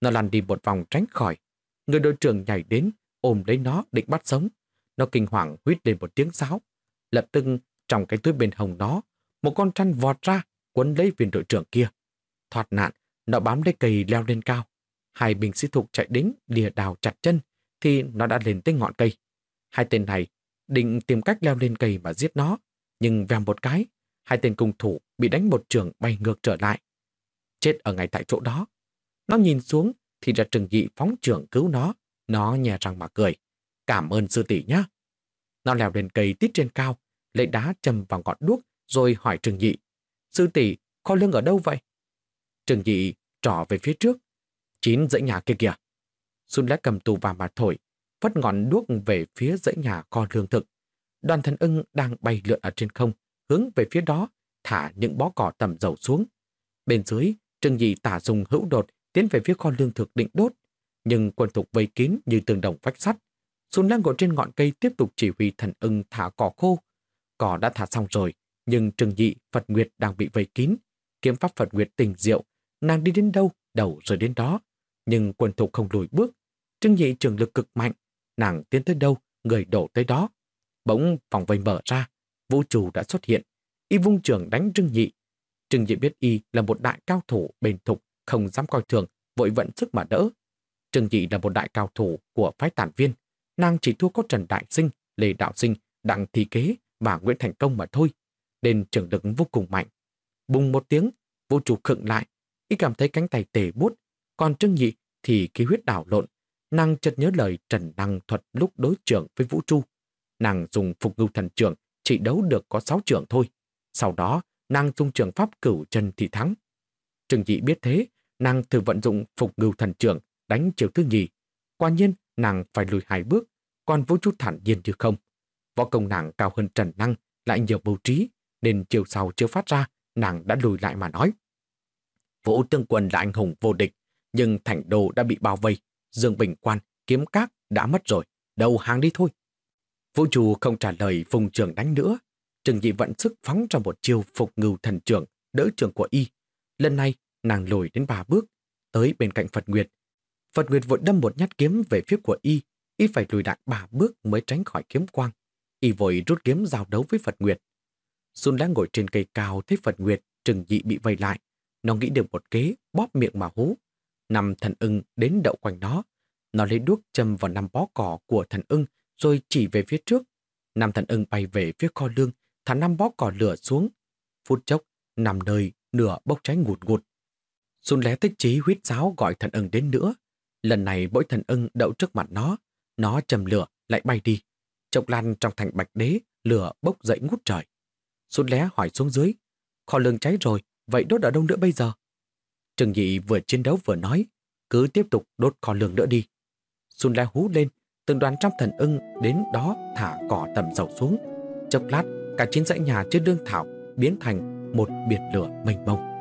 Nó lăn đi một vòng tránh khỏi. Người đội trưởng nhảy đến, ôm lấy nó định bắt sống. Nó kinh hoàng huýt lên một tiếng sáo. Lập tức trong cái túi bên hồng nó, một con trăn vọt ra, quấn lấy viên đội trưởng kia. Thoát nạn, nó bám lấy cây leo lên cao. Hai binh sĩ thục chạy đến lìa đào chặt chân, thì nó đã lên tới ngọn cây. Hai tên này định tìm cách leo lên cây mà giết nó, nhưng vèo một cái, hai tên cung thủ bị đánh một trường bay ngược trở lại. Chết ở ngay tại chỗ đó. Nó nhìn xuống thì ra trừng dị phóng trưởng cứu nó. Nó nhè răng mà cười. Cảm ơn sư tỷ nhá. Nó leo lên cây tít trên cao, lấy đá chầm vào ngọn đuốc rồi hỏi Trừng Nhị. Sư tỷ, kho lương ở đâu vậy? Trừng Nhị trỏ về phía trước. Chín dãy nhà kia kìa. Xuân lẽ cầm tù vào mà thổi, phất ngọn đuốc về phía dãy nhà kho lương thực. Đoàn thần ưng đang bay lượn ở trên không, hướng về phía đó, thả những bó cỏ tầm dầu xuống. Bên dưới, Trừng Nhị tả dùng hữu đột tiến về phía kho lương thực định đốt. Nhưng quân thục vây kín như tường đồng vách sắt. Xuân đang ngồi trên ngọn cây tiếp tục chỉ huy thần ưng thả cỏ khô. Cỏ đã thả xong rồi, nhưng Trừng Nhị, Phật Nguyệt đang bị vây kín. Kiếm pháp Phật Nguyệt tình diệu, nàng đi đến đâu, đầu rồi đến đó. Nhưng quân thục không lùi bước. Trừng Nhị trường lực cực mạnh, nàng tiến tới đâu, người đổ tới đó. Bỗng vòng vây mở ra, vũ trù đã xuất hiện. Y vung trường đánh Trừng Nhị. Trừng Nhị biết Y là một đại cao thủ bền thục, không dám coi thường, vội vận sức mà đỡ. Trừng Nhị là một đại cao thủ của phái tản viên. Nàng chỉ thua có Trần Đại Sinh, Lê Đạo Sinh, Đặng Thi Kế và Nguyễn Thành Công mà thôi. Nên trường lực vô cùng mạnh. Bùng một tiếng, vô chủ khựng lại. Y cảm thấy cánh tay tề bút. Còn Trương Nhị thì khí huyết đảo lộn. Nàng chợt nhớ lời Trần Năng thuật lúc đối trưởng với Vũ Chu. Nàng dùng phục ngưu thần trưởng chỉ đấu được có 6 trưởng thôi. Sau đó, nàng dùng trường pháp cửu chân thì thắng. Trừng Dị biết thế, nàng thử vận dụng phục ngưu thần trưởng đánh chiều thứ nhì. Quả nhiên, nàng phải lùi hai bước, còn vũ trụ thản nhiên như không. Võ công nàng cao hơn Trần Năng, lại nhiều bầu trí, nên chiều sau chưa phát ra, nàng đã lùi lại mà nói. Vũ tương quân là anh hùng vô địch, nhưng thành đồ đã bị bao vây. Dương Bình Quan, kiếm các đã mất rồi, đầu hàng đi thôi. Vũ trụ không trả lời phùng trường đánh nữa. Trừng dị vận sức phóng ra một chiêu phục ngưu thần trưởng, đỡ trường của y. Lần này, nàng lùi đến ba bước, tới bên cạnh Phật Nguyệt. Phật Nguyệt vội đâm một nhát kiếm về phía của y, y phải lùi lại ba bước mới tránh khỏi kiếm quang. Y vội rút kiếm giao đấu với Phật Nguyệt. Xuân đang ngồi trên cây cao thấy Phật Nguyệt trừng dị bị vây lại. Nó nghĩ được một kế, bóp miệng mà hú. Năm thần ưng đến đậu quanh nó. Nó lấy đuốc châm vào năm bó cỏ của thần ưng rồi chỉ về phía trước. Năm thần ưng bay về phía kho lương, thả năm bó cỏ lửa xuống. Phút chốc, nằm nơi nửa bốc cháy ngụt ngụt. Xuân lé tích trí huyết giáo gọi thần ưng đến nữa. Lần này mỗi thần ưng đậu trước mặt nó. Nó chầm lửa, lại bay đi. Chốc lan trong thành bạch đế, lửa bốc dậy ngút trời. Xuân lé hỏi xuống dưới. Kho lương cháy rồi, vậy đốt ở đâu nữa bây giờ? Trừng nhị vừa chiến đấu vừa nói. Cứ tiếp tục đốt kho lương nữa đi. Xuân lé hú lên, từng đoàn trong thần ưng đến đó thả cỏ tầm dầu xuống. Chốc lát, cả chín dãy nhà trên đương thảo biến thành một biển lửa mênh mông.